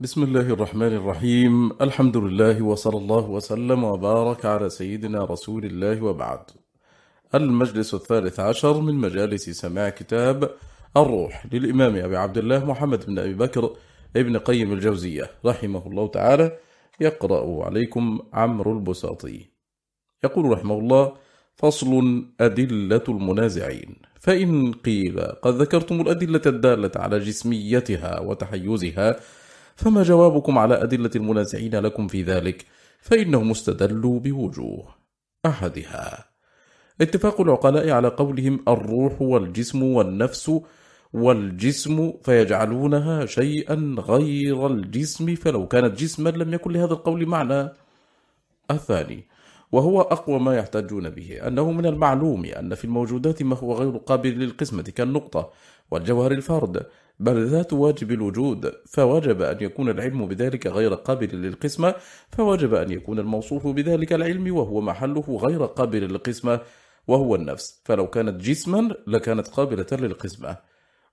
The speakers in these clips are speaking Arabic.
بسم الله الرحمن الرحيم الحمد لله وصلى الله وسلم وبارك على سيدنا رسول الله وبعد۔ المجلس الثالث عشر من مجالس سماع كتاب الروح للإمام أبي عبد الله محمد بن أبي بكر ابن قيم الجوزية رحمه الله تعالى يقرأ عليكم عمرو البساطي يقول رحمه الله فصل أدلة المنازعين فإن قيل قد ذكرتم الأدلة الدالة على جسميتها وتحيزها فما جوابكم على أدلة المنازعين لكم في ذلك فإنهم استدلوا بوجوه أحدها. اتفاق العقلاء على قولهم الروح والجسم والنفس والجسم فيجعلونها شيئا غير الجسم فلو كانت جسما لم يكن لهذا القول معنى الثاني. وهو أقوى ما يحتاجون به أنه من المعلوم أن في الموجودات ما هو غير قابل للقسمة كالنقطة والجوهر الفرد بل ذات واجب الوجود فوجب أن يكون العلم بذلك غير قابل للقسمة فوجب أن يكون الموصوف بذلك العلم وهو محله غير قابل للقسمة وهو النفس. فلو كانت جسما لكانت قابلة للقسمة.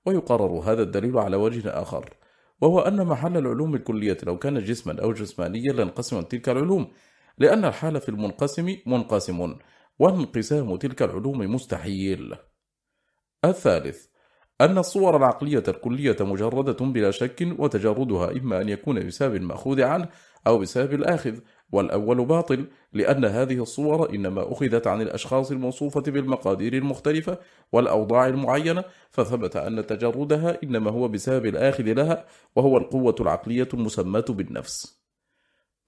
ويقرر هذا الدليل على وجه آخر وهو أن محل العلوم الكلية لو كان جسما أو جسمانيا لنقسم تلك العلوم لأن الحال في المنقسم منقسم وانقسام تلك العلوم مستحيل. الثالث أن الصور العقلية الكلية مجردة بلا شك وتجردها إما أن يكون بسبب المأخوذ عنه أو بسبب الآخذ والأول باطل لأن هذه الصور إنما أخذت عن الأشخاص الموصوفة بالمقادير المختلفة والأوضاع المعينة فثبت أن تجردها إنما هو بسبب الآخذ لها وهو القوة العقلية المسماة بالنفس.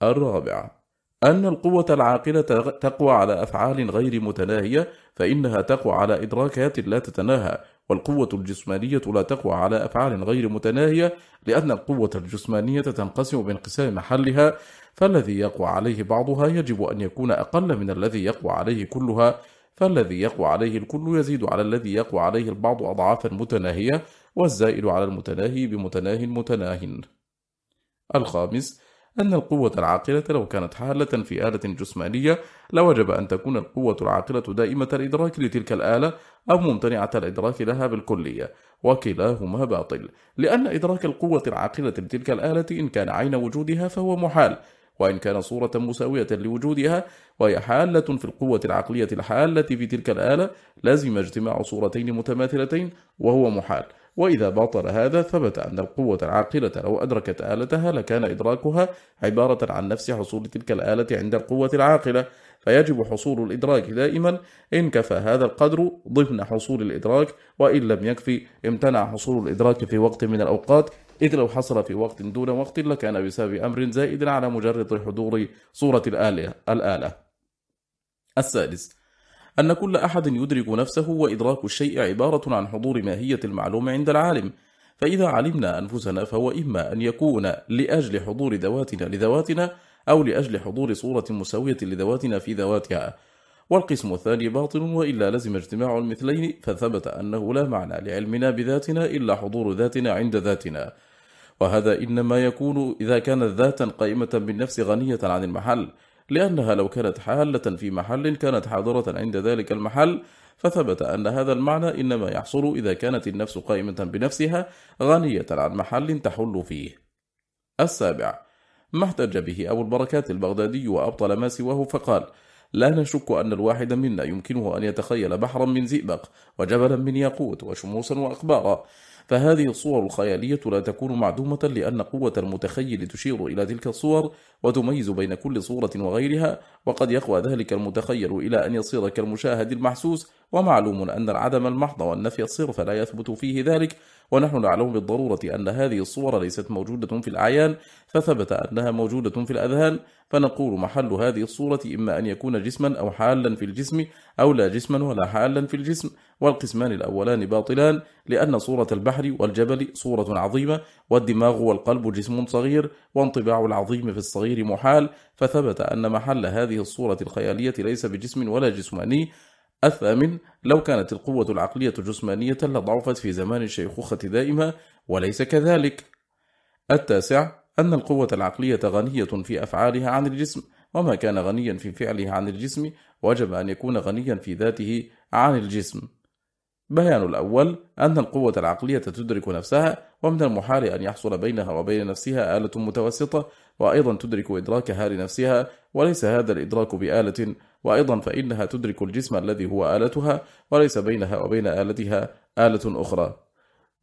الرابع أن القوة العاقلة تقوى على أفعال غير متناهية فإنها تقوى على إدراكات لا تتناهى والقوة الجسمانية لا تقوى على أفعال غير متناهية لأن القوة الجسمانية تنقسم بانقسام محلها فالذي يقوى عليه بعضها يجب أن يكون أقل من الذي يقوى عليه كلها فالذي يقوى عليه الكل يزيد على الذي يقوى عليه البعض أضعافا متناهية والزائد على المتناهي بمتناه متناه. الخامس أن القوة العاقلة لو كانت حالة في آلة جسمانية لوجب أن تكون القوة العاقلة دائمة الإدراك لتلك الآلة أو ممتنعة الإدراك لها بالكلية. وكلاهما باطل. لأن إدراك القوة العاقلة لتلك الآلة إن كان عين وجودها فهو محال. وإن كان صورة مساوية لوجودها وهي حالة في القوة العقلية الحالة في تلك الآلة لازم اجتماع صورتين متماثلتين وهو محال. وإذا باطل هذا ثبت أن القوة العاقلة لو أدركت آلتها لكان إدراكها عبارة عن نفس حصول تلك الآلة عند القوة العاقلة. فيجب حصول الإدراك دائما. إن كفى هذا القدر ضمن حصول الإدراك وإن لم يكفي امتنع حصول الإدراك في وقت من الأوقات. إذ لو حصل في وقت دون وقت لكان بسبب أمر زائد على مجرد حضور صورة الآلة, الآلة. السادس أن كل أحد يدرك نفسه وإدراك الشيء عبارة عن حضور ماهية المعلوم عند العالم. فإذا علمنا أنفسنا فهو إما أن يكون لأجل حضور ذواتنا لذواتنا أو لأجل حضور صورة مساوية لذواتنا في ذواتها. والقسم الثاني باطل وإلا لزم اجتماع المثلين فثبت أنه لا معنى لعلمنا بذاتنا إلا حضور ذاتنا عند ذاتنا. وهذا إنما يكون إذا كانت ذاتا قائمة بالنفس غنية عن المحل. لأنها لو كانت حالة في محل كانت حاضرة عند ذلك المحل فثبت أن هذا المعنى إنما يحصل إذا كانت النفس قائمة بنفسها غنية عن محل تحل فيه. السابع ما احتج به أبو البركات البغدادي وأبطل ما سواه فقال لا نشك أن الواحد منا يمكنه أن يتخيل بحرا من زئبق وجبلا من ياقوت وشموسا وأقبارا فهذه الصور الخيالية لا تكون معدومة لأن قوة المتخيل تشير إلى تلك الصور وتميز بين كل صورة وغيرها وقد يقوى ذلك المتخيل إلى أن يصير كالمشاهد المحسوس ومعلوم أن العدم المحض والنفي الصرف لا يثبت فيه ذلك ونحن نعلم بالضرورة أن هذه الصور ليست موجودة في الأعيان فثبت أنها موجودة في الأذهان فنقول محل هذه الصورة إما أن يكون جسما أو حالا في الجسم أو لا جسما ولا حالا في الجسم. والقسمان الأولان باطلان لأن صورة البحر والجبل صورة عظيمة والدماغ والقلب جسم صغير وانطباع العظيم في الصغير محال. فثبت أن محل هذه الصورة الخيالية ليس بجسم ولا جسماني الثامن لو كانت القوة العقلية جسمانية لضعفت في زمان الشيخوخة دائما وليس كذلك. التاسع أن القوة العقلية غنية في أفعالها عن الجسم وما كان غنيا في فعله عن الجسم وجب أن يكون غنيا في ذاته عن الجسم. بيان الأول أن القوة العقلية تدرك نفسها ومن المحال أن يحصل بينها وبين نفسها آلة متوسطة وأيضا تدرك إدراكها لنفسها وليس هذا الإدراك بآلة وأيضا فإنها تدرك الجسم الذي هو آلتها وليس بينها وبين آلتها آلة أخرى.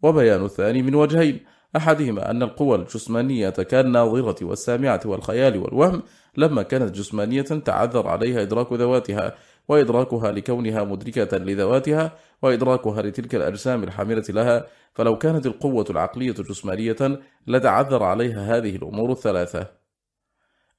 وبيان الثاني من وجهين أحدهما أن القوى الجسمانية كالناظرة والسامعة والخيال والوهم لما كانت جسمانية تعذر عليها إدراك ذواتها وإدراكها لكونها مدركة لذواتها وإدراكها لتلك الأجسام الحاملة لها فلو كانت القوة العقلية جسمانية لتعذر عليها هذه الأمور الثلاثة.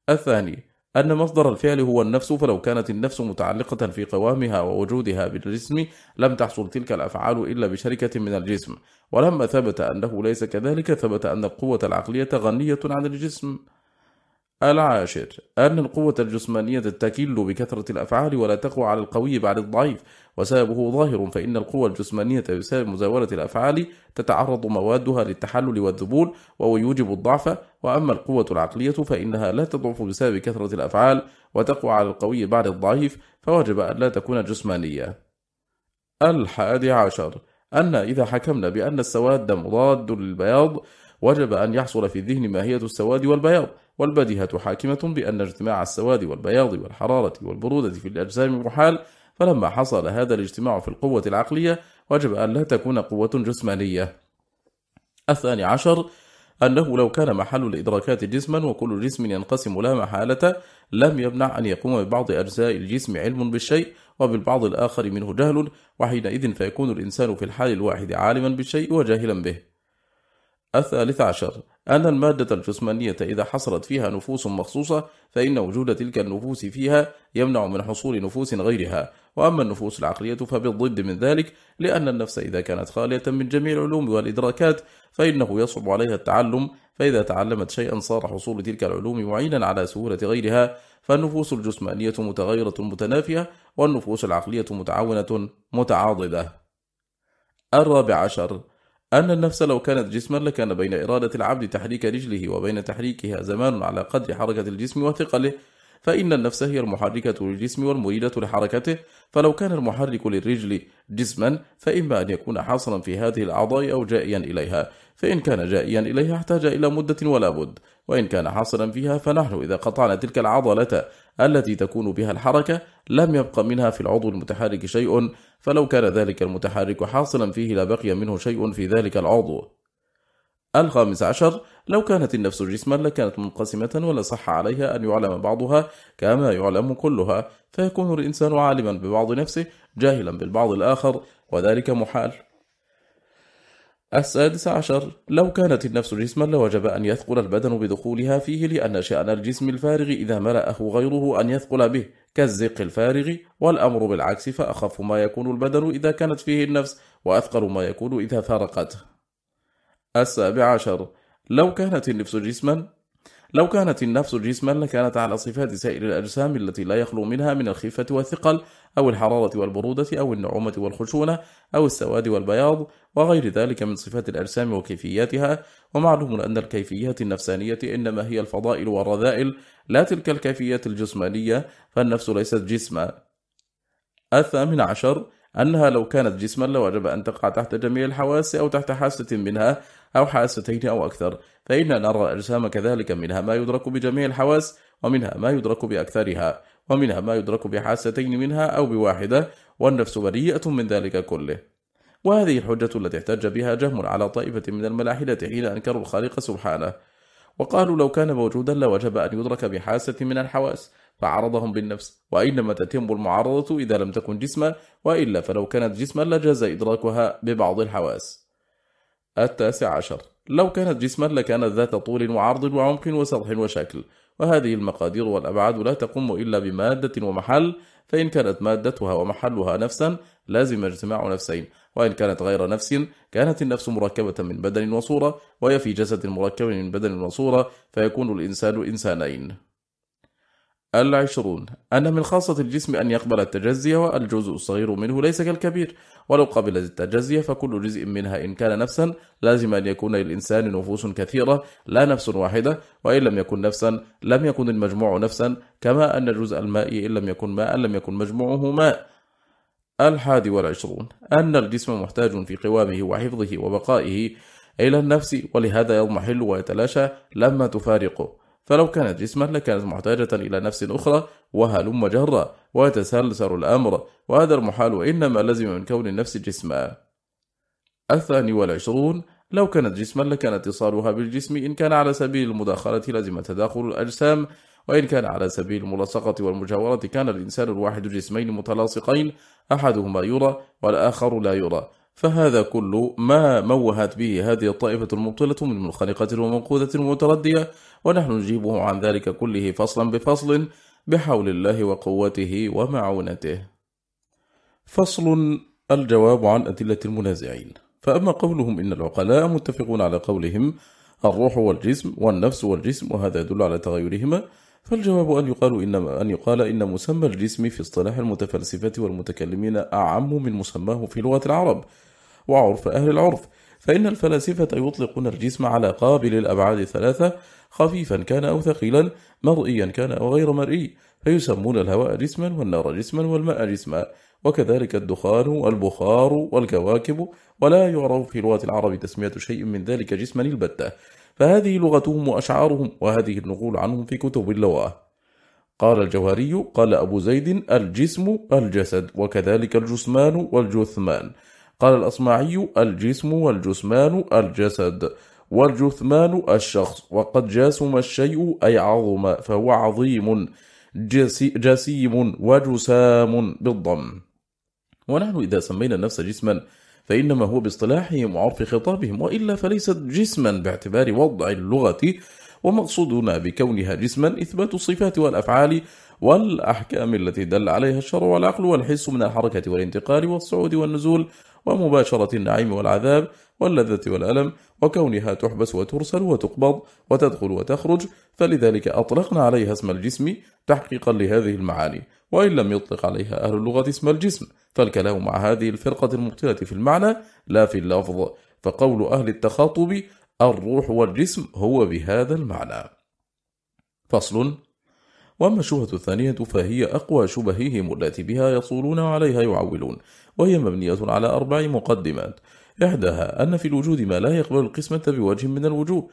الثاني أن مصدر الفعل هو النفس فلو كانت النفس متعلقة في قوامها ووجودها بالجسم لم تحصل تلك الأفعال إلا بشركة من الجسم. ولما ثبت أنه ليس كذلك ثبت أن القوة العقلية غنية عن الجسم. العاشر أن القوة الجسمانية تكل بكثرة الأفعال ولا تقوى على القوي بعد الضعيف وسببه ظاهر فإن القوة الجسمانية بسبب مزاولة الأفعال تتعرض موادها للتحلل والذبول وهو يوجب الضعف وأما القوة العقلية فإنها لا تضعف بسبب كثرة الأفعال وتقوى على القوي بعد الضعيف فوجب أن لا تكون جسمانية. الحادي عشر أن إذا حكمنا بأن السواد مضاد للبياض وجب أن يحصل في الذهن ماهية السواد والبياض. والبديهة حاكمة بأن اجتماع السواد والبياض والحرارة والبرودة في الأجسام محال فلما حصل هذا الاجتماع في القوة العقلية وجب أن لا تكون قوة جسمانية. الثاني عشر أنه لو كان محل الإدراكات جسما وكل جسم ينقسم لا محالة لم يمنع أن يقوم ببعض أجزاء الجسم علم بالشيء وبالبعض الآخر منه جهل وحينئذ فيكون الإنسان في الحال الواحد عالما بالشيء وجاهلا به. الثالث عشر أن المادة الجسمانية إذا حصلت فيها نفوس مخصوصة فإن وجود تلك النفوس فيها يمنع من حصول نفوس غيرها. وأما النفوس العقلية فبالضد من ذلك لأن النفس إذا كانت خالية من جميع العلوم والإدراكات فإنه يصعب عليها التعلم فإذا تعلمت شيئا صار حصول تلك العلوم معينا على سهولة غيرها فالنفوس الجسمانية متغيرة متنافية والنفوس العقلية متعاونة متعاضدة. الرابع عشر أن النفس لو كانت جسما لكان بين إرادة العبد تحريك رجله وبين تحريكها زمان على قدر حركة الجسم وثقله فإن النفس هي المحركة للجسم والمريدة لحركته. فلو كان المحرك للرجل جسما فإما أن يكون حاصلا في هذه الأعضاء أو جائيا إليها. فإن كان جائيا إليها احتاج إلى مدة ولا بد وإن كان حاصلا فيها فنحن إذا قطعنا تلك العضلة التي تكون بها الحركة لم يبقى منها في العضو المتحرك شيء فلو كان ذلك المتحرك حاصلا فيه لبقي منه شيء في ذلك العضو. الخامس عشر لو كانت النفس جسما لكانت منقسمة ولا صح عليها أن يعلم بعضها كما يعلم كلها فيكون الإنسان عالما ببعض نفسه جاهلا بالبعض الآخر وذلك محال. السادس عشر. لو كانت النفس جسما لوجب أن يثقل البدن بدخولها فيه لأن شأن الجسم الفارغ إذا ملأه غيره أن يثقل به. كالزق الفارغ والأمر بالعكس فأخف ما يكون البدن إذا كانت فيه النفس وأثقل ما يكون إذا ثرقته السابع عشر. لو كانت النفس جسما لو كانت النفس جسما لكانت على صفات سائر الأجسام التي لا يخلو منها من الخفة والثقل أو الحرارة والبرودة أو النعومة والخشونة أو السواد والبياض وغير ذلك من صفات الأجسام وكيفياتها. ومعلوم أن الكيفيات النفسانية إنما هي الفضائل والرذائل لا تلك الكيفيات الجسمانية فالنفس ليست جسما. الثامن عشر أنها لو كانت جسما لوجب أن تقع تحت جميع الحواس أو تحت حاسة منها أو حاستين أو أكثر. فإن نرى الأجسام كذلك منها ما يدرك بجميع الحواس ومنها ما يدرك بأكثرها ومنها ما يدرك بحاستين منها أو بواحدة والنفس بريئة من ذلك كله. وهذه الحجة التي احتج بها جهم على طائفة من الملاحدة حين أنكروا الخالق سبحانه. وقالوا لو كان موجودا لوجب أن يدرك بحاسة من الحواس فعرضهم بالنفس. وإنما تتم المعارضة إذا لم تكن جسما وإلا فلو كانت جسما لجاز إدراكها ببعض الحواس. التاسع عشر. لو كانت جسما لكانت ذات طول وعرض وعمق وسطح وشكل وهذه المقادير والأبعاد لا تقوم إلا بمادة ومحل فإن كانت مادتها ومحلها نفسا لازم اجتماع نفسين وإن كانت غير نفس كانت النفس مركبة من بدن وصورة وهي في جسد مركب من بدن وصورة فيكون الإنسان إنسانين. العشرون. أن من خاصة الجسم أن يقبل التجزية والجزء الصغير منه ليس كالكبير. ولو قبل التجزية فكل جزء منها إن كان نفسا لازم أن يكون للإنسان نفوس كثيرة لا نفس واحدة. وإن لم يكن نفسا لم يكن المجموع نفسا كما أن جزء الماء إن لم يكن ماء لم يكن مجموعه ماء. الحادي والعشرون. أن الجسم محتاج في قوامه وحفظه وبقائه إلى النفس ولهذا يضمحل ويتلاشى لما تفارقه. فلو كانت جسما لكانت محتاجة إلى نفس أخرى وهلم جرا ويتسلسل الأمر وهذا المحال وإنما لزم من كون النفس جسما الثاني والعشرون لو كانت جسما لكان اتصالها بالجسم إن كان على سبيل المداخلة لزم تداخل الأجسام وإن كان على سبيل الملصقة والمجاورة كان الإنسان الواحد جسمين متلاصقين أحدهما يرى والآخر لا يرى. فهذا كل ما موهت به هذه الطائفة المبطلة من منخنقة ومنقوذة ومتردية ونحن نجيبه عن ذلك كله فصلا بفصل بحول الله وقوته ومعونته. فصل الجواب عن أدلة المنازعين. فأما قولهم إن العقلاء متفقون على قولهم الروح والجسم والنفس والجسم وهذا يدل على تغيرهما فالجواب أن يقال إنما أن يقال إن مسمى الجسم في اصطلاح المتفلسفة والمتكلمين أعم من مسماه في لغة العرب. وعرف أهل العرف. فإن الفلاسفة يطلقون الجسم على قابل الأبعاد ثلاثة خفيفا كان أو ثقيلا مرئيا كان أو غير مرئي. فيسمون الهواء جسما والنار جسما والماء جسما. وكذلك الدخان والبخار والكواكب. ولا يعرف في لغة العرب تسمية شيء من ذلك جسما البتة. فهذه لغتهم وأشعارهم وهذه النقول عنهم في كتب اللغة قال الجوهري قال أبو زيد الجسم الجسد وكذلك الجسمان والجثمان. قال الأصمعي الجسم والجسمان الجسد والجثمان الشخص. وقد جاسم الشيء أي عظم فهو عظيم جسيم وجسام بالضم. ونحن إذا سمينا النفس جسما فإنما هو باصطلاحهم وعرف خطابهم وإلا فليست جسما باعتبار وضع اللغة. ومقصودنا بكونها جسما إثبات الصفات والأفعال والأحكام التي دل عليها الشرع والعقل والحس من الحركة والانتقال والصعود والنزول ومباشرة النعيم والعذاب واللذة والألم وكونها تحبس وترسل وتقبض وتدخل وتخرج فلذلك أطلقنا عليها اسم الجسم تحقيقا لهذه المعاني وإن لم يطلق عليها أهل اللغة اسم الجسم فالكلام مع هذه الفرقة المبطلة في المعنى لا في اللفظ فقول أهل التخاطب الروح والجسم هو بهذا المعنى. فصل. وأما الشبهة الثانية فهي أقوى شبههم التي بها يصولون عليها يعولون وهي مبنية على أربع مقدمات. إحداها أن في الوجود ما لا يقبل القسمة بوجه من الوجوه.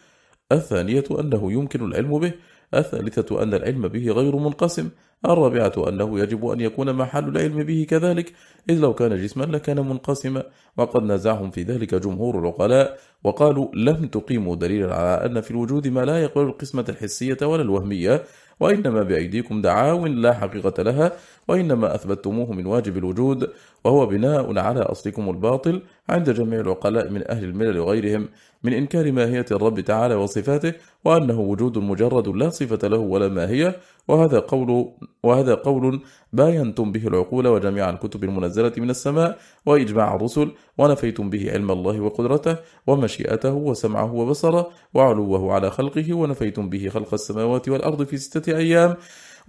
الثانية أنه يمكن العلم به. الثالثة أن العلم به غير منقسم. الرابعة أنه يجب أن يكون محل العلم به كذلك. إذ لو كان جسما لكان منقسما. وقد نزعهم في ذلك جمهور العقلاء. وقالوا لم تقيموا دليلا على أن في الوجود ما لا يقبل القسمة الحسية ولا الوهمية. وإنما بأيديكم دعاو لا حقيقة لها وإنما أثبتموه من واجب الوجود وهو بناء على أصلكم الباطل عند جميع العقلاء من أهل الملل وغيرهم من إنكار ماهية الرب تعالى وصفاته وأنه وجود مجرد لا صفة له ولا ماهية وهذا قول, وهذا قول باينتم به العقول وجميع الكتب المنزلة من السماء وإجماع الرسل ونفيتم به علم الله وقدرته ومشيئته وسمعه وبصره وعلوه على خلقه ونفيتم به خلق السماوات والأرض في ستة أيام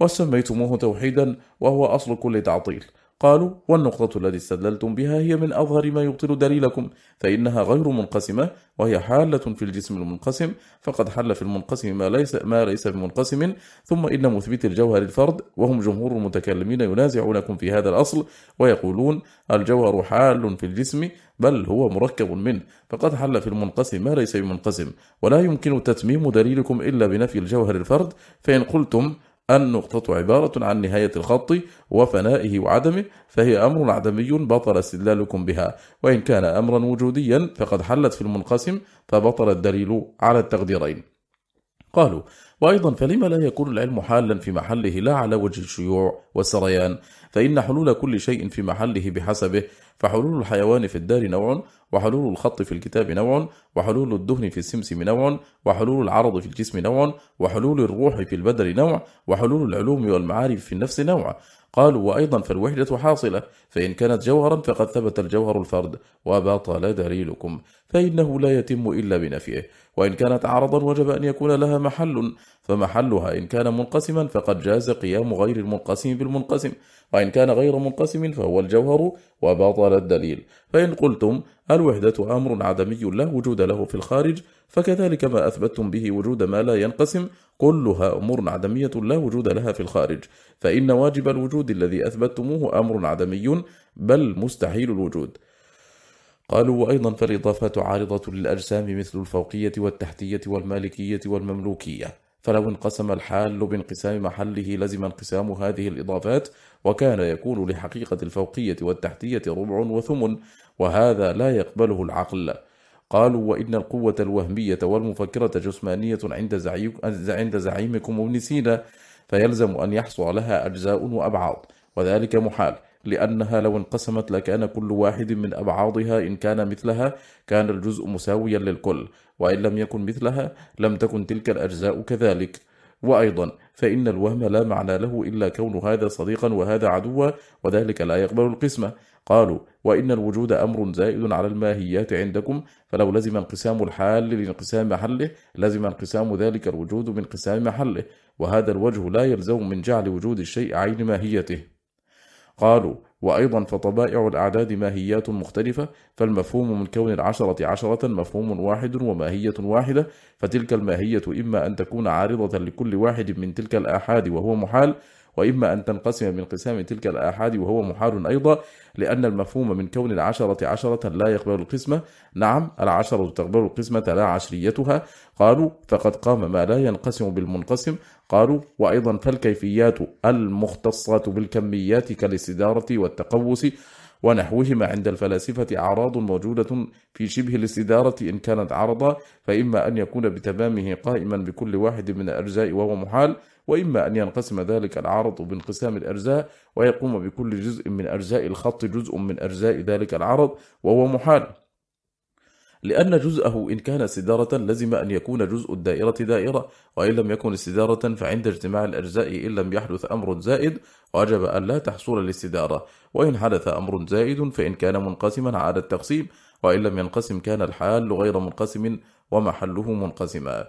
وسميتموه توحيدا وهو أصل كل تعطيل. قالوا والنقطة التي استدللتم بها هي من أظهر ما يبطل دليلكم فإنها غير منقسمة وهي حالة في الجسم المنقسم فقد حل في المنقسم ما ليس, ما ليس بمنقسم ثم إن مثبت الجوهر الفرد وهم جمهور المتكلمين ينازعونكم في هذا الأصل ويقولون الجوهر حال في الجسم بل هو مركب منه فقد حل في المنقسم ما ليس بمنقسم ولا يمكن تتميم دليلكم إلا بنفي الجوهر الفرد فإن قلتم النقطة عبارة عن نهاية الخط وفنائه وعدمه فهي أمر عدمي بطل استدلالكم بها. وإن كان أمرا وجوديا فقد حلت في المنقسم فبطل الدليل على التقديرين. قالوا وأيضا فلما لا يكون العلم حالا في محله لا على وجه الشيوع والسريان فإن حلول كل شيء في محله بحسبه فحلول الحيوان في الدار نوع وحلول الخط في الكتاب نوع وحلول الدهن في السمسم نوع وحلول العرض في الجسم نوع وحلول الروح في البدر نوع وحلول العلوم والمعارف في النفس نوع. قالوا وأيضا فالوحدة حاصلة فإن كانت جوهرا فقد ثبت الجوهر الفرد وبطل دليلكم فإنه لا يتم إلا بنفيه وإن كانت عرضا وجب أن يكون لها محل فمحلها إن كان منقسما فقد جاز قيام غير المنقسم بالمنقسم وإن كان غير منقسم فهو الجوهر وبطل الدليل فإن قلتم الوحدة أمر عدمي لا وجود له في الخارج فكذلك ما أثبتتم به وجود ما لا ينقسم كلها أمور عدمية لا وجود لها في الخارج. فإن واجب الوجود الذي أثبتتموه أمر عدمي بل مستحيل الوجود. قالوا وأيضا فالإضافة عارضة للأجسام مثل الفوقية والتحتية والمالكية والمملوكية. فلو انقسم الحال بانقسام محله لزم انقسام هذه الإضافات وكان يكون لحقيقة الفوقية والتحتية ربع وثمن. وهذا لا يقبله العقل. قالوا وإن القوة الوهمية والمفكرة جسمانية عند, زعي... عند زعيمكم ابن سينا فيلزم أن يحصل لها أجزاء وأبعاض وذلك محال لأنها لو انقسمت لكان كل واحد من أبعاضها إن كان مثلها كان الجزء مساويا للكل وإن لم يكن مثلها لم تكن تلك الأجزاء كذلك. وأيضا فإن الوهم لا معنى له إلا كون هذا صديقا وهذا عدوا وذلك لا يقبل القسمة. قالوا وإن الوجود أمر زائد على الماهيات عندكم فلو لزم انقسام الحال لانقسام حله لزم انقسام ذلك الوجود من قسام محله وهذا الوجه لا يلزم من جعل وجود الشيء عين ماهيته. قالوا وأيضا فطبائع الأعداد ماهيات مختلفة فالمفهوم من كون العشرة عشرة مفهوم واحد وماهية واحدة فتلك الماهية إما أن تكون عارضة لكل واحد من تلك الآحاد وهو محال وإما أن تنقسم بانقسام تلك الآحاد وهو محال أيضا لأن المفهوم من كون العشرة عشرة لا يقبل القسمة. نعم العشرة تقبل القسمة لا عشريتها. قالوا فقد قام ما لا ينقسم بالمنقسم. قالوا وأيضا فالكيفيات المختصة بالكميات كالاستدارة والتقوس ونحوهما عند الفلاسفة أعراض موجودة في شبه الاستدارة إن كانت عرضا فإما أن يكون بتمامه قائما بكل واحد من الأجزاء وهو محال. وإما أن ينقسم ذلك العرض بانقسام الأجزاء ويقوم بكل جزء من أجزاء الخط جزء من أجزاء ذلك العرض وهو محال. لأن جزءه إن كان استدارة لزم أن يكون جزء الدائرة دائرة وإن لم يكن استدارة فعند اجتماع الأجزاء إن لم يحدث أمر زائد وجب أن لا تحصل الاستدارة. وإن حدث أمر زائد فإن كان منقسما عاد التقسيم وإن لم ينقسم كان الحال غير منقسم ومحله منقسما.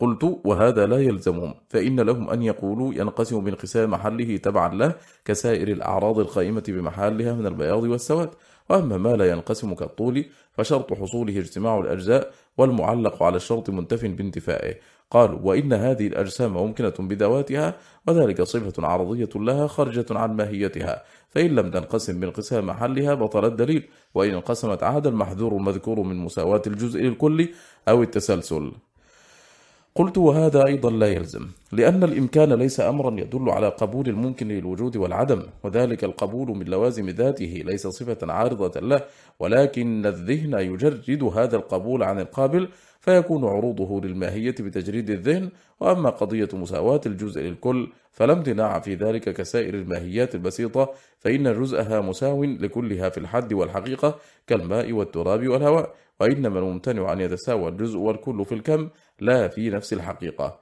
قلت وهذا لا يلزمهم فإن لهم أن يقولوا ينقسم بانقسام محله تبعا له كسائر الأعراض القائمة بمحلها من البياض والسواد. وأما ما لا ينقسم كالطول فشرط حصوله اجتماع الأجزاء والمعلق على الشرط منتف بانتفائه. قالوا وإن هذه الأجسام ممكنة بذواتها وذلك صفة عرضية لها خرجة عن ماهيتها. فإن لم تنقسم بانقسام محلها بطل الدليل وإن انقسمت عاد المحذور المذكور من مساواة الجزء للكل أو التسلسل. قلت وهذا أيضا لا يلزم لأن الإمكان ليس أمرا يدل على قبول الممكن للوجود والعدم وذلك القبول من لوازم ذاته ليس صفة عارضة له ولكن الذهن يجرد هذا القبول عن القابل فيكون عروضه للماهية بتجريد الذهن وأما قضية مساواة الجزء للكل فلا امتناع في ذلك كسائر الماهيات البسيطة فإن جزءها مساو لكلها في الحد والحقيقة كالماء والتراب والهواء وإنما الممتنع أن يتساوى الجزء والكل في الكم لا في نفس الحقيقة.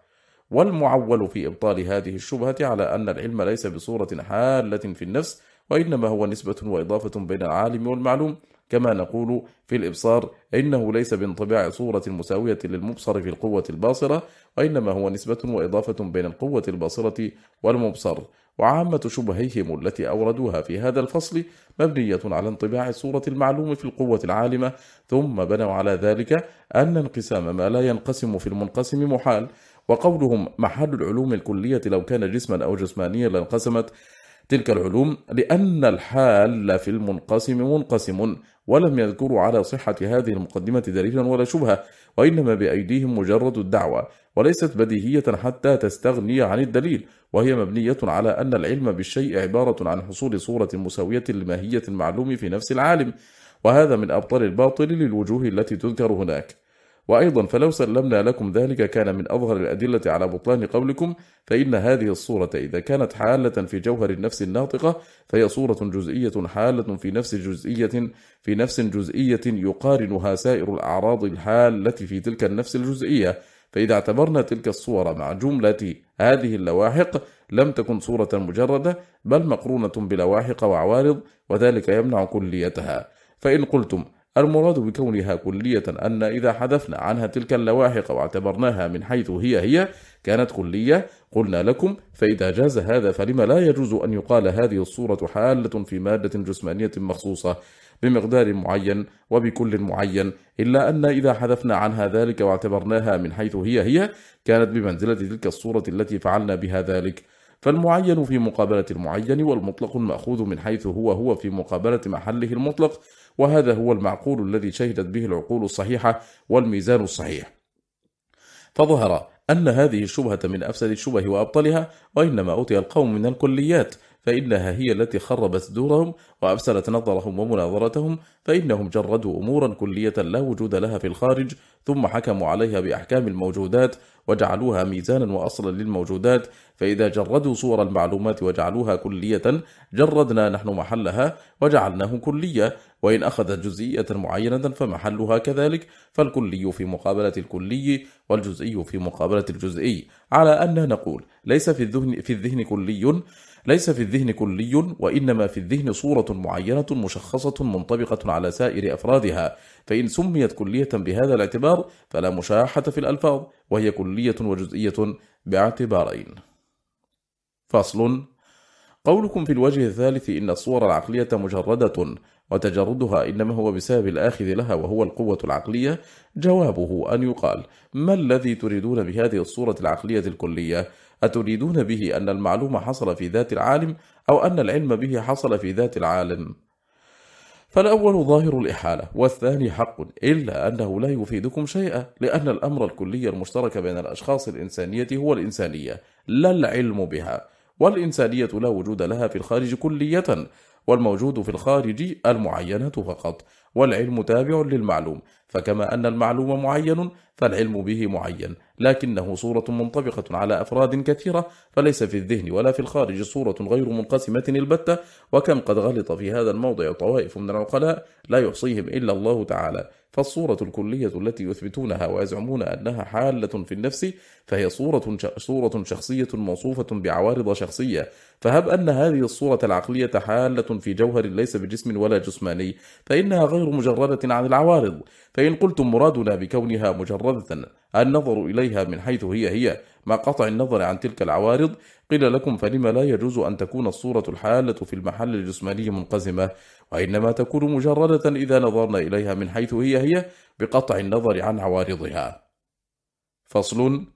والمعول في إبطال هذه الشبهة على أن العلم ليس بصورة حالة في النفس وإنما هو نسبة وإضافة بين العالم والمعلوم. كما نقول في الإبصار إنه ليس بانطباع صورة مساوية للمبصر في القوة الباصرة وإنما هو نسبة وإضافة بين القوة الباصرة والمبصر. وعامة شبهيهم التي أوردوها في هذا الفصل مبنية على انطباع صورة المعلوم في القوة العالمة ثم بنوا على ذلك أن انقسام ما لا ينقسم في المنقسم محال وقولهم محل العلوم الكلية لو كان جسما أو جسمانيا لانقسمت تلك العلوم لأن الحال في المنقسم منقسم ولم يذكروا على صحة هذه المقدمة دليلا ولا شبهة وإنما بأيديهم مجرد الدعوة وليست بديهية حتى تستغني عن الدليل وهي مبنية على أن العلم بالشيء عبارة عن حصول صورة مساوية لماهية المعلوم في نفس العالم وهذا من أبطال الباطل للوجوه التي تذكر هناك. وأيضا فلو سلمنا لكم ذلك كان من أظهر الأدلة على بطلان قولكم فإن هذه الصورة إذا كانت حالة في جوهر النفس الناطقة فهي صورة جزئية حالة في نفس جزئية في نفس جزئية يقارنها سائر الأعراض الحالة في تلك النفس الجزئية. فإذا اعتبرنا تلك الصورة مع جملة هذه اللواحق لم تكن صورة مجردة بل مقرونة بلواحق وعوارض وذلك يمنع كليتها. فإن قلتم المراد بكونها كلية أن إذا حذفنا عنها تلك اللواحق واعتبرناها من حيث هي هي كانت كلية قلنا لكم فإذا جاز هذا فلما لا يجوز أن يقال هذه الصورة حالة في مادة جسمانية مخصوصة بمقدار معين وبكل معين إلا أن إذا حذفنا عنها ذلك واعتبرناها من حيث هي هي كانت بمنزلة تلك الصورة التي فعلنا بها ذلك. فالمعين في مقابلة المعين والمطلق المأخوذ من حيث هو هو في مقابلة محله المطلق. وهذا هو المعقول الذي شهدت به العقول الصحيحة والميزان الصحيح. فظهر أن هذه الشبهة من أفسد الشبه وأبطلها وإنما أتي القوم من الكليات فإنها هي التي خربت صدورهم وأفسدت نظرهم ومناظرتهم فإنهم جردوا أمورا كلية لا وجود لها في الخارج ثم حكموا عليها بأحكام الموجودات وجعلوها ميزانا وأصلا للموجودات. فإذا جردوا صور المعلومات وجعلوها كلية جردنا نحن محلها وجعلناه كلية. وإن أخذت جزئية معينة فمحلها كذلك فالكلي في مقابلة الكلي والجزئي في مقابلة الجزئي. على أن نقول ليس في الذهن, في الذهن كلي ليس في الذهن كلي وإنما في الذهن صورة معينة مشخصة منطبقة على سائر أفرادها. فإن سميت كلية بهذا الاعتبار فلا مشاحة في الألفاظ وهي كلية وجزئية باعتبارين. فصل. قولكم في الوجه الثالث إن الصور العقلية مجردة وتجردها إنما هو بسبب الآخذ لها وهو القوة العقلية. جوابه أن يقال ما الذي تريدون بهذه الصورة العقلية الكلية؟ أتريدون به أن المعلوم حصل في ذات العالم أو أن العلم به حصل في ذات العالم؟ فالأول ظاهر الإحالة والثاني حق إلا أنه لا يفيدكم شيئا لأن الأمر الكلي المشترك بين الأشخاص الإنسانية هو الإنسانية لا العلم بها. والإنسانية لا وجود لها في الخارج كلية والموجود في الخارج المعينة فقط والعلم تابع للمعلوم. فكما أن المعلوم معين فالعلم به معين لكنه صورة منطبقة على أفراد كثيرة فليس في الذهن ولا في الخارج صورة غير منقسمة البتة وكم قد غلط في هذا الموضع طوائف من العقلاء لا يحصيهم إلا الله تعالى. فالصورة الكلية التي يثبتونها ويزعمون أنها حالة في النفس فهي صورة, صورة شخصية موصوفة بعوارض شخصية. فهب أن هذه الصورة العقلية حالة في جوهر ليس بجسم ولا جسماني فإنها غير مجردة عن العوارض. فإن قلتم مرادنا بكونها مجردة النظر إليها من حيث هي هي مع قطع النظر عن تلك العوارض قيل لكم فلما لا يجوز أن تكون الصورة الحالة في المحل الجسماني منقزمة وإنما تكون مجردة إذا نظرنا إليها من حيث هي هي بقطع النظر عن عوارضها. فصل.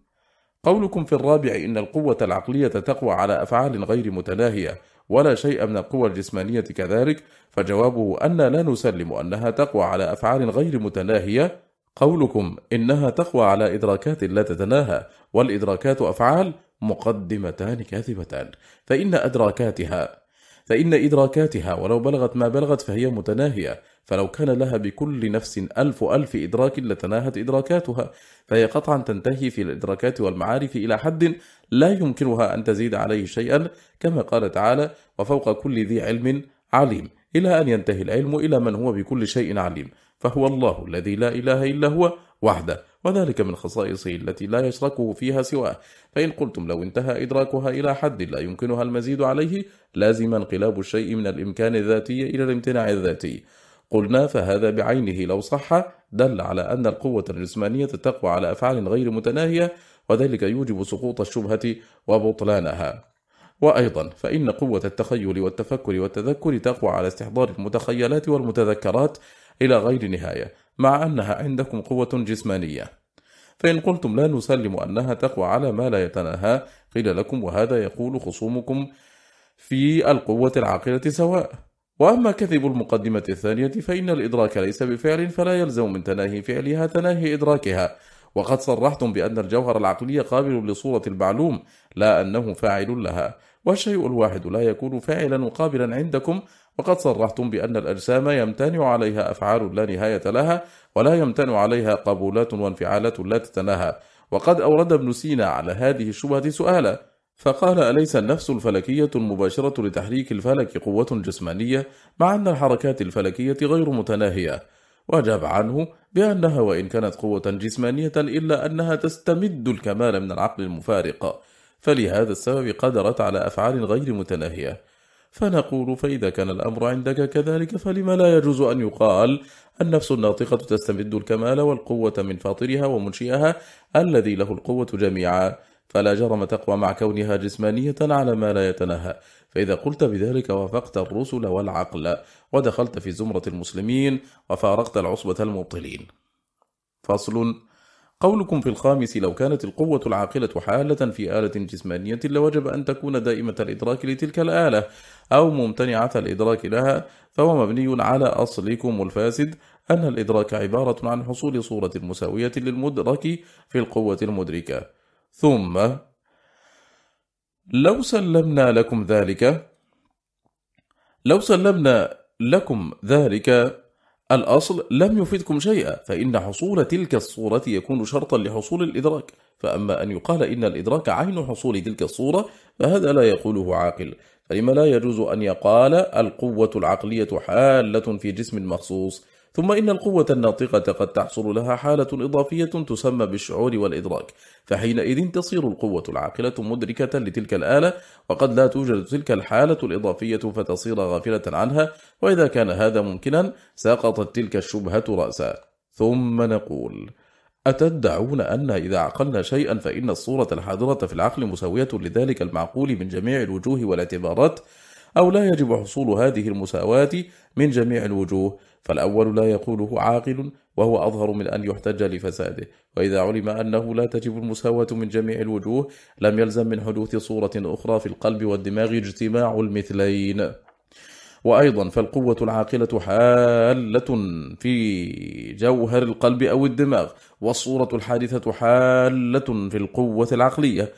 قولكم في الرابع إن القوة العقلية تقوى على أفعال غير متناهية ولا شيء من القوى الجسمانية كذلك فجوابه أن لا نسلم أنها تقوى على أفعال غير متناهية. قولكم إنها تقوى على إدراكات لا تتناهى والإدراكات أفعال مقدمتان كاذبتان. فإن أدراكاتها فإن إدراكاتها ولو بلغت ما بلغت فهي متناهية. فلو كان لها بكل نفس ألف ألف إدراك لتناهت إدراكاتها فهي قطعا تنتهي في الإدراكات والمعارف إلى حد لا يمكنها أن تزيد عليه شيئا كما قال تعالى وفوق كل ذي علم عليم إلى أن ينتهي العلم إلى من هو بكل شيء عليم فهو الله الذي لا إله إلا هو وحده. وذلك من خصائصه التي لا يشركه فيها سواه. فإن قلتم لو انتهى إدراكها إلى حد لا يمكنها المزيد عليه لازم انقلاب الشيء من الإمكان الذاتي إلى الامتناع الذاتي. قلنا فهذا بعينه لو صح دل على أن القوة الجسمانية تقوى على أفعال غير متناهية وذلك يوجب سقوط الشبهة وبطلانها. وأيضا فإن قوة التخيل والتفكر والتذكر تقوى على استحضار المتخيلات والمتذكرات إلى غير نهاية. مع أنها عندكم قوة جسمانية. فإن قلتم لا نسلم أنها تقوى على ما لا يتناهى قيل لكم وهذا يقول خصومكم في القوة العاقلة سواء. وأما كذب المقدمة الثانية فإن الإدراك ليس بفعل فلا يلزم من تناهي فعلها تناهي إدراكها. وقد صرحتم بأن الجوهر العقلي قابل لصورة المعلوم لا أنه فاعل لها. والشيء الواحد لا يكون فاعلا وقابلا عندكم وقد صرحتم بأن الأجسام يمتنع عليها أفعال لا نهاية لها ولا يمتنع عليها قبولات وانفعالات لا تتناهى. وقد أورد ابن سينا على هذه الشبهة سؤالا فقال أليس النفس الفلكية المباشرة لتحريك الفلك قوة جسمانية مع أن الحركات الفلكية غير متناهية؟ وأجاب عنه بأنها وإن كانت قوة جسمانية إلا أنها تستمد الكمال من العقل المفارق. فلهذا السبب قدرت على أفعال غير متناهية. فنقول فإذا كان الأمر عندك كذلك فلما لا يجوز أن يقال النفس الناطقة تستمد الكمال والقوة من فاطرها ومنشئها الذي له القوة جميعا. فلا جرم تقوى مع كونها جسمانية على ما لا يتنهى. فإذا قلت بذلك وافقت الرسل والعقل ودخلت في زمرة المسلمين وفارقت العصبة المبطلين. فصل قولكم في الخامس لو كانت القوة العاقلة حالة في آلة جسمانية لوجب أن تكون دائمة الإدراك لتلك الآلة أو ممتنعة الإدراك لها فهو مبني على أصلكم الفاسد أن الإدراك عبارة عن حصول صورة مساوية للمدرك في القوة المدركة. ثم لو سلمنا لكم ذلك لو سلمنا لكم ذلك الأصل لم يفيدكم شيئا فإن حصول تلك الصورة يكون شرطا لحصول الإدراك. فأما أن يقال إن الإدراك عين حصول تلك الصورة فهذا لا يقوله عاقل. فلما لا يجوز أن يقال القوة العقلية حالة في جسم مخصوص؟ ثم إن القوة الناطقة قد تحصل لها حالة إضافية تسمى بالشعور والإدراك فحينئذ تصير القوة العاقلة مدركة لتلك الآلة وقد لا توجد تلك الحالة الإضافية فتصير غافلة عنها وإذا كان هذا ممكنا ساقطت تلك الشبهة رأسا. ثم نقول أتدعون أن إذا عقلنا شيئا فإن الصورة الحاضرة في العقل مساوية لذلك المعقول من جميع الوجوه والاعتبارات أو لا يجب حصول هذه المساواة من جميع الوجوه فالأول لا يقوله عاقل وهو أظهر من أن يحتج لفساده. وإذا علم أنه لا تجب المساواة من جميع الوجوه لم يلزم من حدوث صورة أخرى في القلب والدماغ اجتماع المثلين. وأيضا فالقوة العاقلة حالة في جوهر القلب أو الدماغ والصورة الحادثة حالة في القوة العقلية.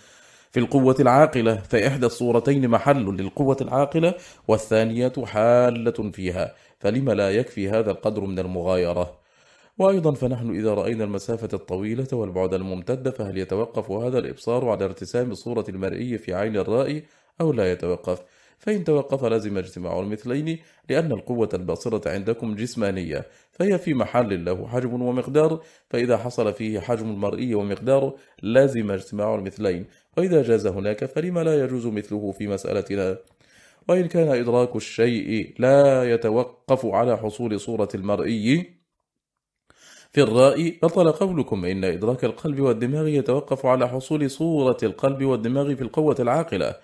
في القوة العاقلة فإحدى الصورتين محل للقوة العاقلة والثانية حالة فيها. فلما لا يكفي هذا القدر من المغايرة. وأيضا فنحن إذا رأينا المسافة الطويلة والبعد الممتد فهل يتوقف هذا الإبصار على ارتسام صورة المرئي في عين الرائي أو لا يتوقف؟ فإن توقف لازم اجتماع المثلين لأن القوة الباصرة عندكم جسمانية فهي في محل له حجم ومقدار فإذا حصل فيه حجم المرئي ومقدار لازم اجتماع المثلين. وإذا جاز هناك فلما لا يجوز مثله في مسألتنا وإن كان إدراك الشيء لا يتوقف على حصول صورة المرئي في الرأي بطل قولكم إن إدراك القلب والدماغ يتوقف على حصول صورة القلب والدماغ في القوة العاقلة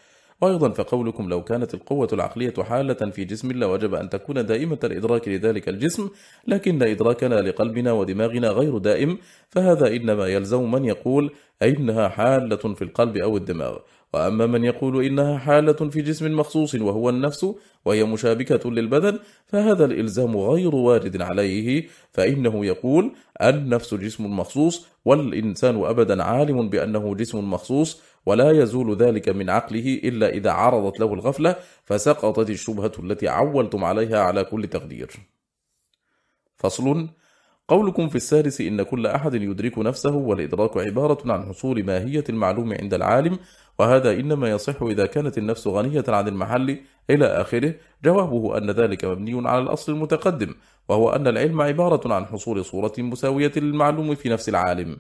وأيضا فقولكم لو كانت القوة العقلية حالة في جسم لوجب أن تكون دائمة الإدراك لذلك الجسم لكن إدراكنا لقلبنا ودماغنا غير دائم فهذا إنما يلزم من يقول إنها حالة في القلب أو الدماغ. وأما من يقول إنها حالة في جسم مخصوص وهو النفس وهي مشابكة للبدن فهذا الإلزام غير وارد عليه فإنه يقول النفس جسم مخصوص والإنسان أبدا عالم بأنه جسم مخصوص ولا يزول ذلك من عقله إلا إذا عرضت له الغفلة فسقطت الشبهة التي عولتم عليها على كل تقدير. فصل قولكم في السادس إن كل أحد يدرك نفسه والإدراك عبارة عن حصول ماهية المعلوم عند العالم وهذا إنما يصح إذا كانت النفس غنية عن المحل إلى آخره. جوابه أن ذلك مبني على الأصل المتقدم وهو أن العلم عبارة عن حصول صورة مساوية للمعلوم في نفس العالم.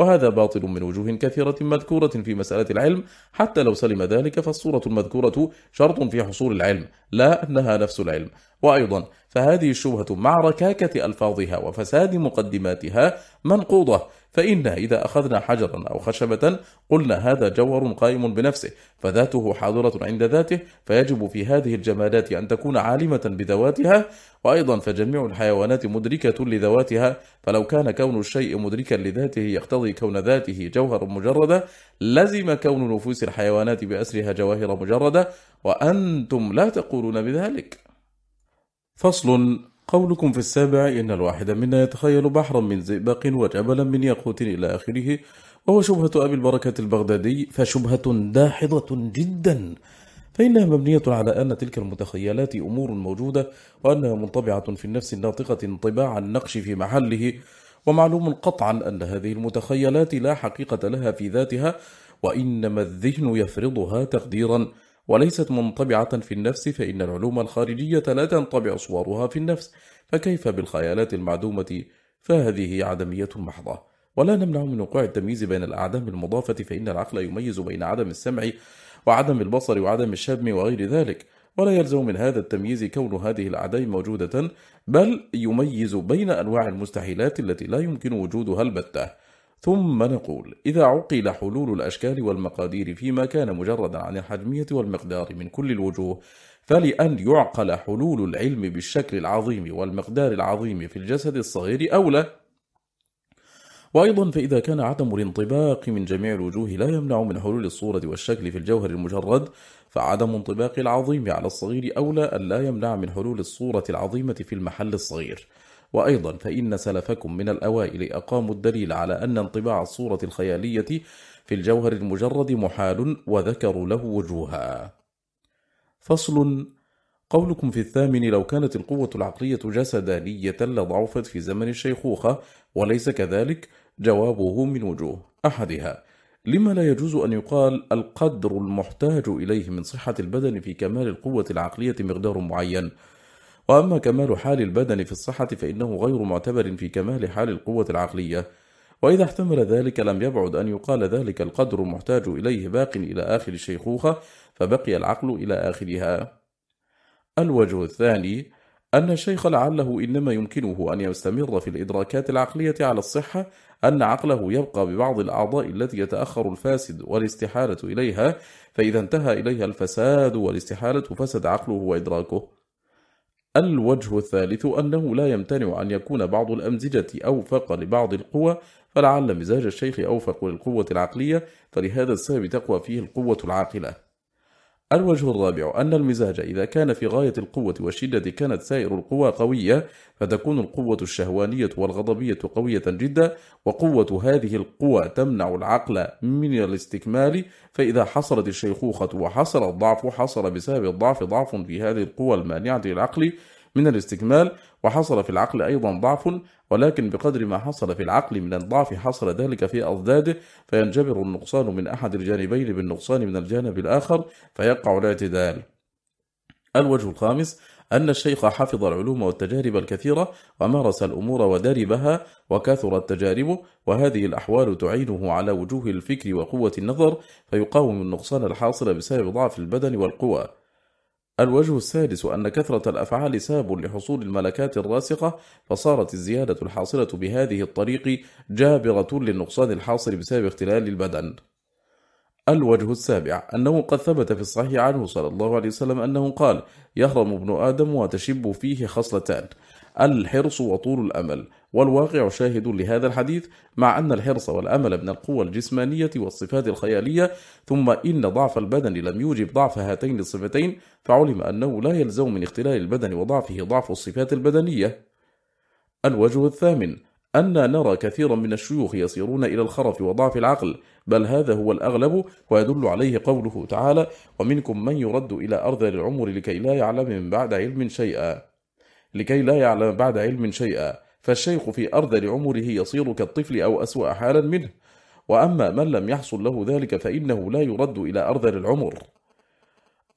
وهذا باطل من وجوه كثيرة مذكورة في مسألة العلم. حتى لو سلم ذلك فالصورة المذكورة شرط في حصول العلم لا أنها نفس العلم. وأيضا فهذه الشبهة مع ركاكة ألفاظها وفساد مقدماتها منقوضة. فإنا إذا أخذنا حجرا أو خشبة قلنا هذا جور قائم بنفسه فذاته حاضرة عند ذاته فيجب في هذه الجمادات أن تكون عالمة بذواتها. وأيضا فجميع الحيوانات مدركة لذواتها فلو كان كون الشيء مدركا لذاته يقتضي كون ذاته جوهر مجردة لزم كون نفوس الحيوانات بأسرها جواهر مجردة وأنتم لا تقولون بذلك. فصل قولكم في السابع إن الواحد منا يتخيل بحرا من زئبق وجبلا من ياقوت إلى آخره وهو شبهة أبي البركة البغدادي فشبهة داحضة جدا. فإنها مبنية على أن تلك المتخيلات أمور موجودة وأنها منطبعة في النفس الناطقة انطباع النقش في محله ومعلوم قطعا أن هذه المتخيلات لا حقيقة لها في ذاتها وإنما الذهن يفرضها تقديرا. وليست منطبعة في النفس فإن العلوم الخارجية لا تنطبع صورها في النفس. فكيف بالخيالات المعدومة؟ فهذه عدمية محضة. ولا نمنع من وقوع التمييز بين الأعدام المضافة فإن العقل يميز بين عدم السمع وعدم البصر وعدم الشم وغير ذلك. ولا يلزم من هذا التمييز كون هذه الأعدام موجودة بل يميز بين أنواع المستحيلات التي لا يمكن وجودها البتة. ثم نقول إذا عقل حلول الأشكال والمقادير فيما كان مجردا عن الحجمية والمقدار من كل الوجوه فلأن يعقل حلول العلم بالشكل العظيم والمقدار العظيم في الجسد الصغير أولى وأيضا فإذا كان عدم الانطباق من جميع الوجوه لا يمنع من حلول الصورة والشكل في الجوهر المجرد فعدم انطباق العظيم على الصغير أولى أن لا يمنع من حلول الصورة العظيمة في المحل الصغير. وأيضا فإن سلفكم من الأوائل أقاموا الدليل على أن انطباع الصورة الخيالية في الجوهر المجرد محال وذكروا له وجوها. فصل قولكم في الثامن لو كانت القوة العقلية جسدانية لضعفت في زمن الشيخوخة وليس كذلك؟ جوابه من وجوه. أحدها لما لا يجوز أن يقال القدر المحتاج إليه من صحة البدن في كمال القوة العقلية مقدار معين؟ وأما كمال حال البدن في الصحة فإنه غير معتبر في كمال حال القوة العقلية. وإذا احتمل ذلك لم يبعد أن يقال ذلك القدر محتاج إليه باق إلى آخر الشيخوخة فبقي العقل إلى آخرها. الوجه الثاني أن الشيخ لعله إنما يمكنه أن يستمر في الإدراكات العقلية على الصحة أن عقله يبقى ببعض الأعضاء التي يتأخر الفاسد والاستحالة إليها فإذا انتهى إليها الفساد والاستحالة فسد عقله وإدراكه. الوجه الثالث أنه لا يمتنع أن يكون بعض الأمزجة أوفق لبعض القوى فلعل مزاج الشيخ أوفق للقوة العقلية فلهذا السبب تقوى فيه القوة العاقلة. الوجه الرابع أن المزاج إذا كان في غاية القوة والشدة كانت سائر القوى قوية فتكون القوة الشهوانية والغضبية قوية جدا وقوة هذه القوى تمنع العقل من الاستكمال فإذا حصلت الشيخوخة وحصل الضعف حصل بسبب الضعف ضعف في هذه القوى المانعة للعقل من الاستكمال وحصل في العقل أيضا ضعف ولكن بقدر ما حصل في العقل من الضعف حصل ذلك في أضداده فينجبر النقصان من أحد الجانبين بالنقصان من الجانب الآخر فيقع الاعتدال. الوجه الخامس أن الشيخ حفظ العلوم والتجارب الكثيرة ومارس الأمور ودربها وكثر التجارب وهذه الأحوال تعينه على وجوه الفكر وقوة النظر فيقاوم النقصان الحاصل بسبب ضعف البدن والقوى. الوجه السادس أن كثرة الأفعال ساب لحصول الملكات الراسخة فصارت الزيادة الحاصلة بهذه الطريق جابرة للنقصان الحاصل بسبب اختلال البدن. الوجه السابع أنه قد ثبت في الصحيح عنه صلى الله عليه وسلم أنه قال يهرم ابن آدم وتشب فيه خصلتان. الحرص وطول الأمل والواقع شاهد لهذا الحديث مع أن الحرص والأمل من القوى الجسمانية والصفات الخيالية ثم إن ضعف البدن لم يوجب ضعف هاتين الصفتين فعلم أنه لا يلزم من اختلال البدن وضعفه ضعف الصفات البدنية. الوجه الثامن أن نرى كثيرا من الشيوخ يصيرون إلى الخرف وضعف العقل بل هذا هو الأغلب ويدل عليه قوله تعالى ومنكم من يرد إلى أرض العمر لكي لا يعلم من بعد علم شيئا. لكي لا يعلم بعد علم شيئا فالشيخ في أرذل عمره يصير كالطفل أو أسوأ حالا منه. وأما من لم يحصل له ذلك فإنه لا يرد إلى أرذل العمر.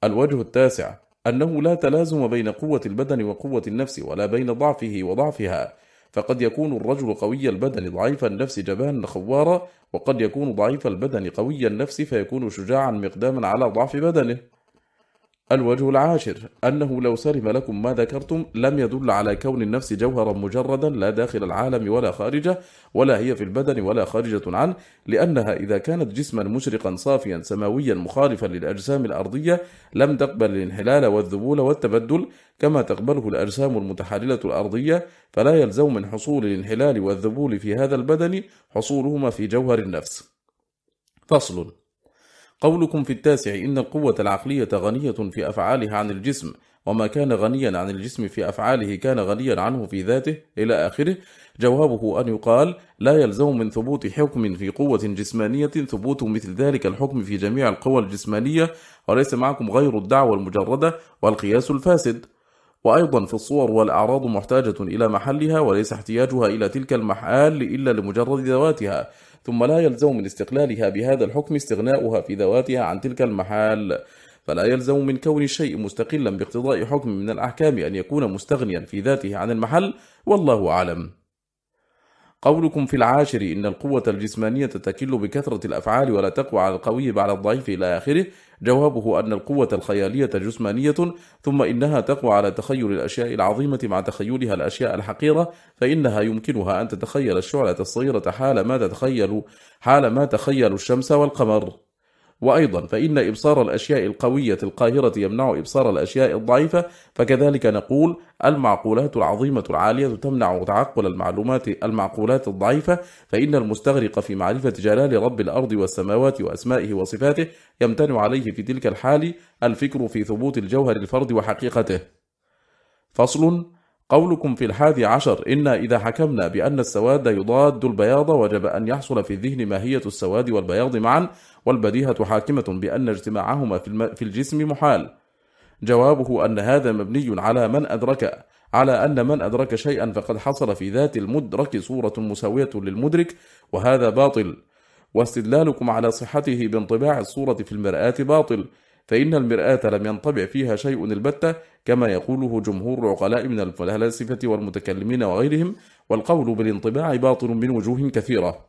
الوجه التاسع أنه لا تلازم بين قوة البدن وقوة النفس ولا بين ضعفه وضعفها. فقد يكون الرجل قوي البدن ضعيف النفس جبانا خوارا وقد يكون ضعيف البدن قوي النفس فيكون شجاعا مقداما على ضعف بدنه. الوجه العاشر. أنه لو سلم لكم ما ذكرتم لم يدل على كون النفس جوهرا مجردا لا داخل العالم ولا خارجه ولا هي في البدن ولا خارجة عنه لأنها إذا كانت جسما مشرقا صافيا سماويا مخالفا للأجسام الأرضية لم تقبل الانحلال والذبول والتبدل كما تقبله الأجسام المتحللة الأرضية. فلا يلزم من حصول الانحلال والذبول في هذا البدن حصولهما في جوهر النفس. فصل. قولكم في التاسع إن القوة العقلية غنية في أفعالها عن الجسم وما كان غنيا عن الجسم في أفعاله كان غنيا عنه في ذاته إلى آخره. جوابه أن يقال لا يلزم من ثبوت حكم في قوة جسمانية ثبوت مثل ذلك الحكم في جميع القوى الجسمانية وليس معكم غير الدعوة المجردة والقياس الفاسد. وأيضا في الصور والأعراض محتاجة إلى محلها وليس احتياجها إلى تلك المحال إلا لمجرد ذواتها. ثم لا يلزم من استقلالها بهذا الحكم استغناؤها في ذواتها عن تلك المحال. فلا يلزم من كون الشيء مستقلا باقتضاء حكم من الأحكام أن يكون مستغنيا في ذاته عن المحل والله أعلم. قولكم في العاشر إن القوة الجسمانية تكل بكثرة الأفعال ولا تقوى على القوي بعد الضعيف إلى آخره. جوابه أن القوة الخيالية جسمانية ثم إنها تقوى على تخيل الأشياء العظيمة مع تخيلها الأشياء الحقيرة فإنها يمكنها أن تتخيل الشعلة الصغيرة حال ما تتخيل حال ما تخيل الشمس والقمر. وأيضا فإن إبصار الأشياء القوية القاهرة يمنع إبصار الأشياء الضعيفة فكذلك نقول المعقولات العظيمة العالية تمنع تعقل المعلومات المعقولات الضعيفة فإن المستغرق في معرفة جلال رب الأرض والسماوات وأسمائه وصفاته يمتنع عليه في تلك الحال الفكر في ثبوت الجوهر الفرد وحقيقته. فصل قولكم في الحادي عشر إن إذا حكمنا بأن السواد يضاد البياض وجب أن يحصل في الذهن ماهية السواد والبياض معا والبديهة حاكمة بأن اجتماعهما في الجسم محال. جوابه أن هذا مبني على من أدرك على أن من أدرك شيئا فقد حصل في ذات المدرك صورة مساوية للمدرك وهذا باطل. واستدلالكم على صحته بانطباع الصورة في المرآة باطل فإن المرآة لم ينطبع فيها شيء البتة كما يقوله جمهور العقلاء من الفلاسفة والمتكلمين وغيرهم والقول بالانطباع باطل من وجوه كثيرة.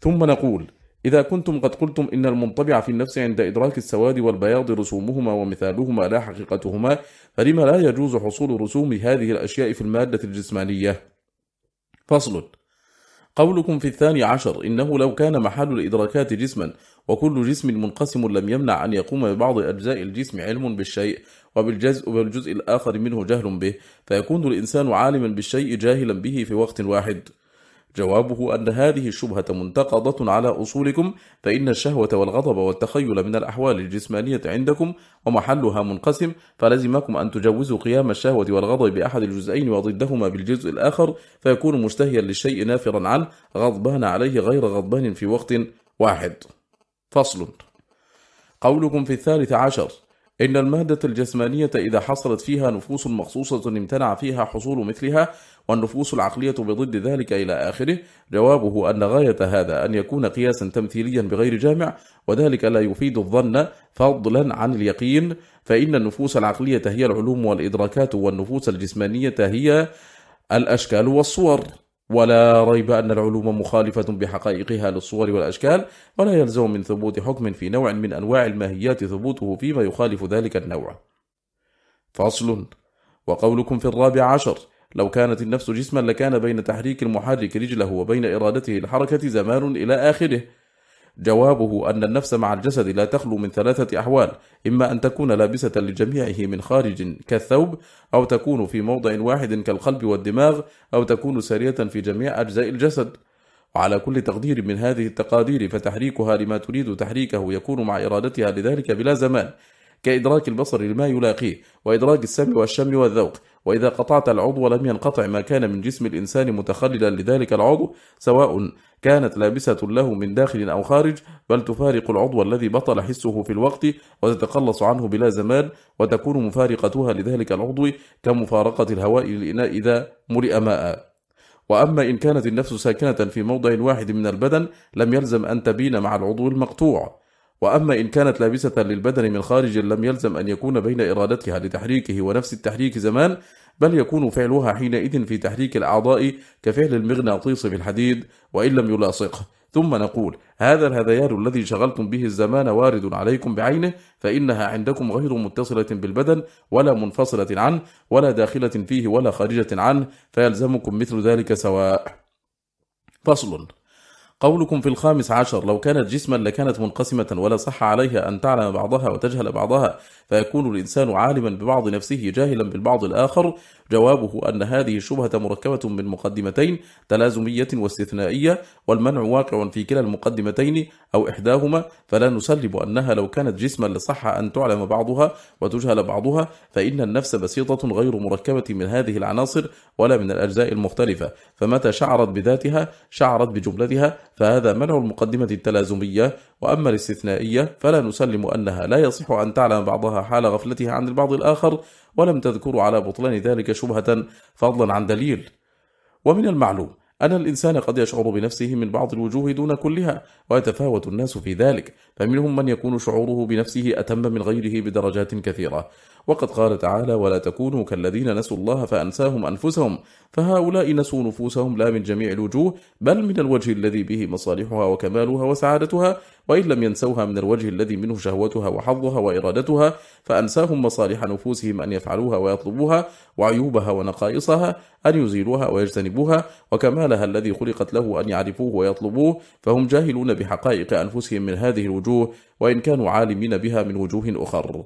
ثم نقول إذا كنتم قد قلتم إن المنطبع في النفس عند إدراك السواد والبياض رسومهما ومثالهما لا حقيقتهما فلما لا يجوز حصول رسوم هذه الأشياء في المادة الجسمانية؟ فصل. قولكم في الثاني عشر إنه لو كان محل الإدراكات جسما وكل جسم منقسم لم يمنع أن يقوم ببعض أجزاء الجسم علم بالشيء وبالجزء الآخر منه جهل به فيكون الإنسان عالما بالشيء جاهلا به في وقت واحد. جوابه أن هذه الشبهة منتقضة على أصولكم فإن الشهوة والغضب والتخيل من الأحوال الجسمانية عندكم ومحلها منقسم فلزمكم أن تجوزوا قيام الشهوة والغضب بأحد الجزئين وضدهما بالجزء الآخر فيكون مشتهيا للشيء نافرا عنه غضبان عليه غير غضبان في وقت واحد. فصل. قولكم في الثالث عشر إن المادة الجسمانية إذا حصلت فيها نفوس مخصوصة امتنع فيها حصول مثلها والنفوس العقلية بضد ذلك إلى آخره جوابه أن غاية هذا أن يكون قياسا تمثيليا بغير جامع وذلك لا يفيد الظن فضلا عن اليقين فإن النفوس العقلية هي العلوم والإدراكات والنفوس الجسمانية هي الأشكال والصور. ولا ريب أن العلوم مخالفة بحقائقها للصور والأشكال ولا يلزم من ثبوت حكم في نوع من أنواع الماهيات ثبوته فيما يخالف ذلك النوع. فصل. وقولكم في الرابع عشر لو كانت النفس جسما لكان بين تحريك المحرك رجله وبين إرادته الحركة زمان إلى آخره. جوابه أن النفس مع الجسد لا تخلو من ثلاثة أحوال إما أن تكون لابسة لجميعه من خارج كالثوب أو تكون في موضع واحد كالقلب والدماغ أو تكون سرية في جميع أجزاء الجسد. وعلى كل تقدير من هذه التقادير فتحريكها لما تريد تحريكه يكون مع إرادتها لذلك بلا زمان. كإدراك البصر لما يلاقيه وإدراك السمع والشم والذوق. وإذا قطعت العضو لم ينقطع ما كان من جسم الإنسان متخللا لذلك العضو سواء كانت لابسة له من داخل أو خارج بل تفارق العضو الذي بطل حسه في الوقت وتتقلص عنه بلا زمان وتكون مفارقتها لذلك العضو كمفارقة الهواء للإناء إذا ملئ ماء. وأما إن كانت النفس ساكنة في موضع واحد من البدن لم يلزم أن تبين مع العضو المقطوع. وأما إن كانت لابسة للبدن من خارج لم يلزم أن يكون بين إرادتها لتحريكه ونفس التحريك زمان بل يكون فعلها حينئذ في تحريك الأعضاء كفعل المغناطيس في الحديد وإن لم يلاصقه. ثم نقول هذا الهذيان الذي شغلتم به الزمان وارد عليكم بعينه فإنها عندكم غير متصلة بالبدن ولا منفصلة عنه ولا داخلة فيه ولا خارجة عنه فيلزمكم مثل ذلك سواء. فصل. قولكم في الخامس عشر لو كانت جسما لكانت منقسمة ولا صح عليها أن تعلم بعضها وتجهل بعضها فيكون الإنسان عالما ببعض نفسه جاهلا بالبعض الآخر جوابه أن هذه الشبهة مركبة من مقدمتين تلازمية واستثنائية والمنع واقع في كلا المقدمتين أو إحداهما فلا نسلب أنها لو كانت جسما لصح أن تعلم بعضها وتجهل بعضها فإن النفس بسيطة غير مركبة من هذه العناصر ولا من الأجزاء المختلفة. فمتى شعرت بذاتها؟ شعرت بجملتها فهذا منع المقدمة التلازمية وأما الاستثنائية فلا نسلم أنها لا يصح أن تعلم بعضها حال غفلتها عن البعض الآخر ولم تذكر على بطلان ذلك شبهة فضلا عن دليل. ومن المعلوم أن الإنسان قد يشعر بنفسه من بعض الوجوه دون كلها ويتفاوت الناس في ذلك فمنهم من يكون شعوره بنفسه أتم من غيره بدرجات كثيرة. وقد قال تعالى ولا تكونوا كالذين نسوا الله فأنساهم أنفسهم فهؤلاء نسوا نفوسهم لا من جميع الوجوه بل من الوجه الذي به مصالحها وكمالها وسعادتها وإن لم ينسوها من الوجه الذي منه شهوتها وحظها وإرادتها فأنساهم مصالح نفوسهم أن يفعلوها ويطلبوها وعيوبها ونقائصها أن يزيلوها ويجتنبوها وكمالها الذي خلقت له أن يعرفوه ويطلبوه فهم جاهلون بحقائق أنفسهم من هذه الوجوه وإن كانوا عالمين بها من وجوه أخر.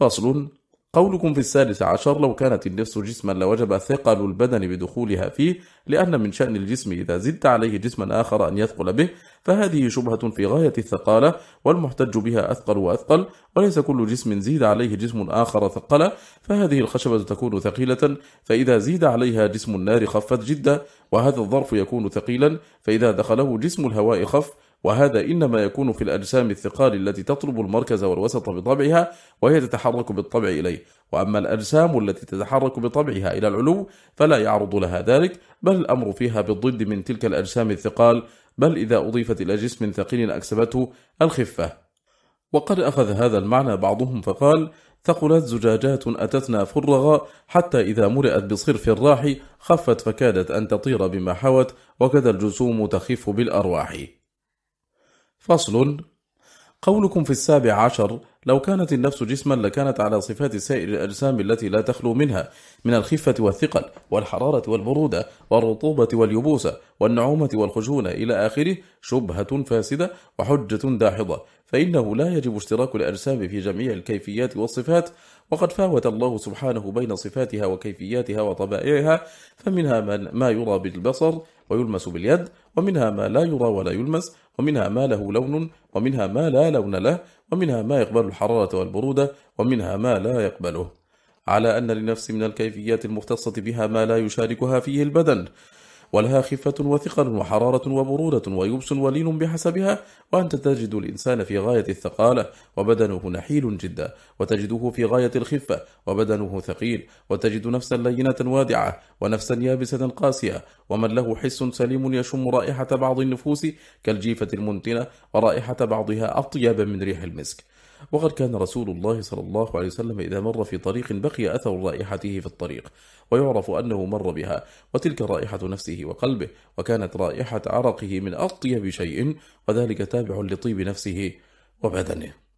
فصل. قولكم في السادس عشر لو كانت النفس جسما لوجب ثقل البدن بدخولها فيه لأن من شأن الجسم إذا زدت عليه جسما آخر أن يثقل به فهذه شبهة في غاية الثقالة والمحتج بها أثقل وأثقل وليس كل جسم زيد عليه جسم آخر ثقل فهذه الخشبة تكون ثقيلة فإذا زيد عليها جسم النار خفت جدا وهذا الظرف يكون ثقيلا فإذا دخله جسم الهواء خف وهذا إنما يكون في الأجسام الثقال التي تطلب المركز والوسط بطبعها وهي تتحرك بالطبع إليه. وأما الأجسام التي تتحرك بطبعها إلى العلو فلا يعرض لها ذلك بل الأمر فيها بالضد من تلك الأجسام الثقال بل إذا أضيفت إلى جسم ثقيل أكسبته الخفة. وقد أخذ هذا المعنى بعضهم فقال ثقلت زجاجات أتتنا فرغا حتى إذا مرأت بصرف الراح خفت فكادت أن تطير بما حوت وكذا الجسوم تخف بالأرواح. فصل. قولكم في السابع عشر لو كانت النفس جسما لكانت على صفات سائر الأجسام التي لا تخلو منها من الخفة والثقل والحرارة والبرودة والرطوبة واليبوسة والنعومة والخشونة إلى آخره شبهة فاسدة وحجة داحضة فإنه لا يجب اشتراك الأجسام في جميع الكيفيات والصفات وقد فاوت الله سبحانه بين صفاتها وكيفياتها وطبائعها فمنها من ما يرى بالبصر ويلمس باليد ومنها ما لا يرى ولا يلمس ومنها ما له لون ومنها ما لا لون له ومنها ما يقبل الحرارة والبرودة ومنها ما لا يقبله. على أن لنفس من الكيفيات المختصة بها ما لا يشاركها فيه البدن. ولها خفة وثقل وحرارة وبرودة ويبس ولين بحسبها وأنت تجد الإنسان في غاية الثقالة وبدنه نحيل جدا وتجده في غاية الخفة وبدنه ثقيل وتجد نفسا لينة وادعة ونفسا يابسة قاسية ومن له حس سليم يشم رائحة بعض النفوس كالجيفة المنتنة ورائحة بعضها أطيب من ريح المسك. وقد كان رسول الله صلى الله عليه وسلم إذا مر في طريق بقي أثر رائحته في الطريق ويعرف أنه مر بها وتلك رائحة نفسه وقلبه وكانت رائحة عرقه من أطيب شيء وذلك تابع لطيب نفسه وبدنه.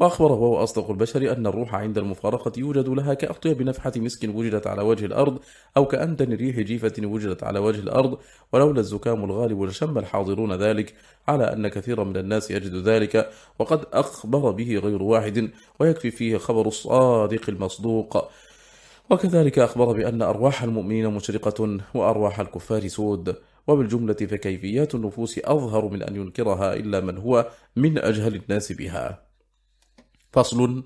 وأخبر هو أصدق البشر أن الروح عند المفارقة يوجد لها كأطيب نفحة مسك وجدت على وجه الأرض أو كأندن ريح جيفة وجدت على وجه الأرض ولولا الزكام الغالب لشم الحاضرون ذلك على أن كثيرا من الناس يجد ذلك وقد أخبر به غير واحد ويكفي فيه خبر الصادق المصدوق. وكذلك أخبر بأن أرواح المؤمنين مشرقة وأرواح الكفار سود وبالجملة فكيفيات النفوس أظهر من أن ينكرها إلا من هو من أجهل الناس بها. فصل.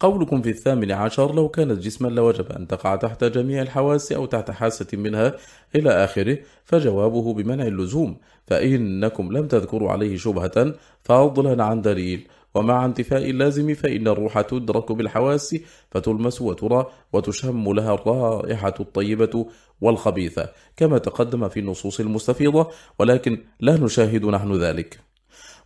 قولكم في الثامن عشر لو كانت جسما لوجب أن تقع تحت جميع الحواس أو تحت حاسة منها إلى آخره فجوابه بمنع اللزوم فإنكم لم تذكروا عليه شبهة فضلا عن دليل. ومع انتفاء اللازم فإن الروح تدرك بالحواس فتلمس وترى وتشم لها الرائحة الطيبة والخبيثة كما تقدم في النصوص المستفيضة ولكن لا نشاهد نحن ذلك.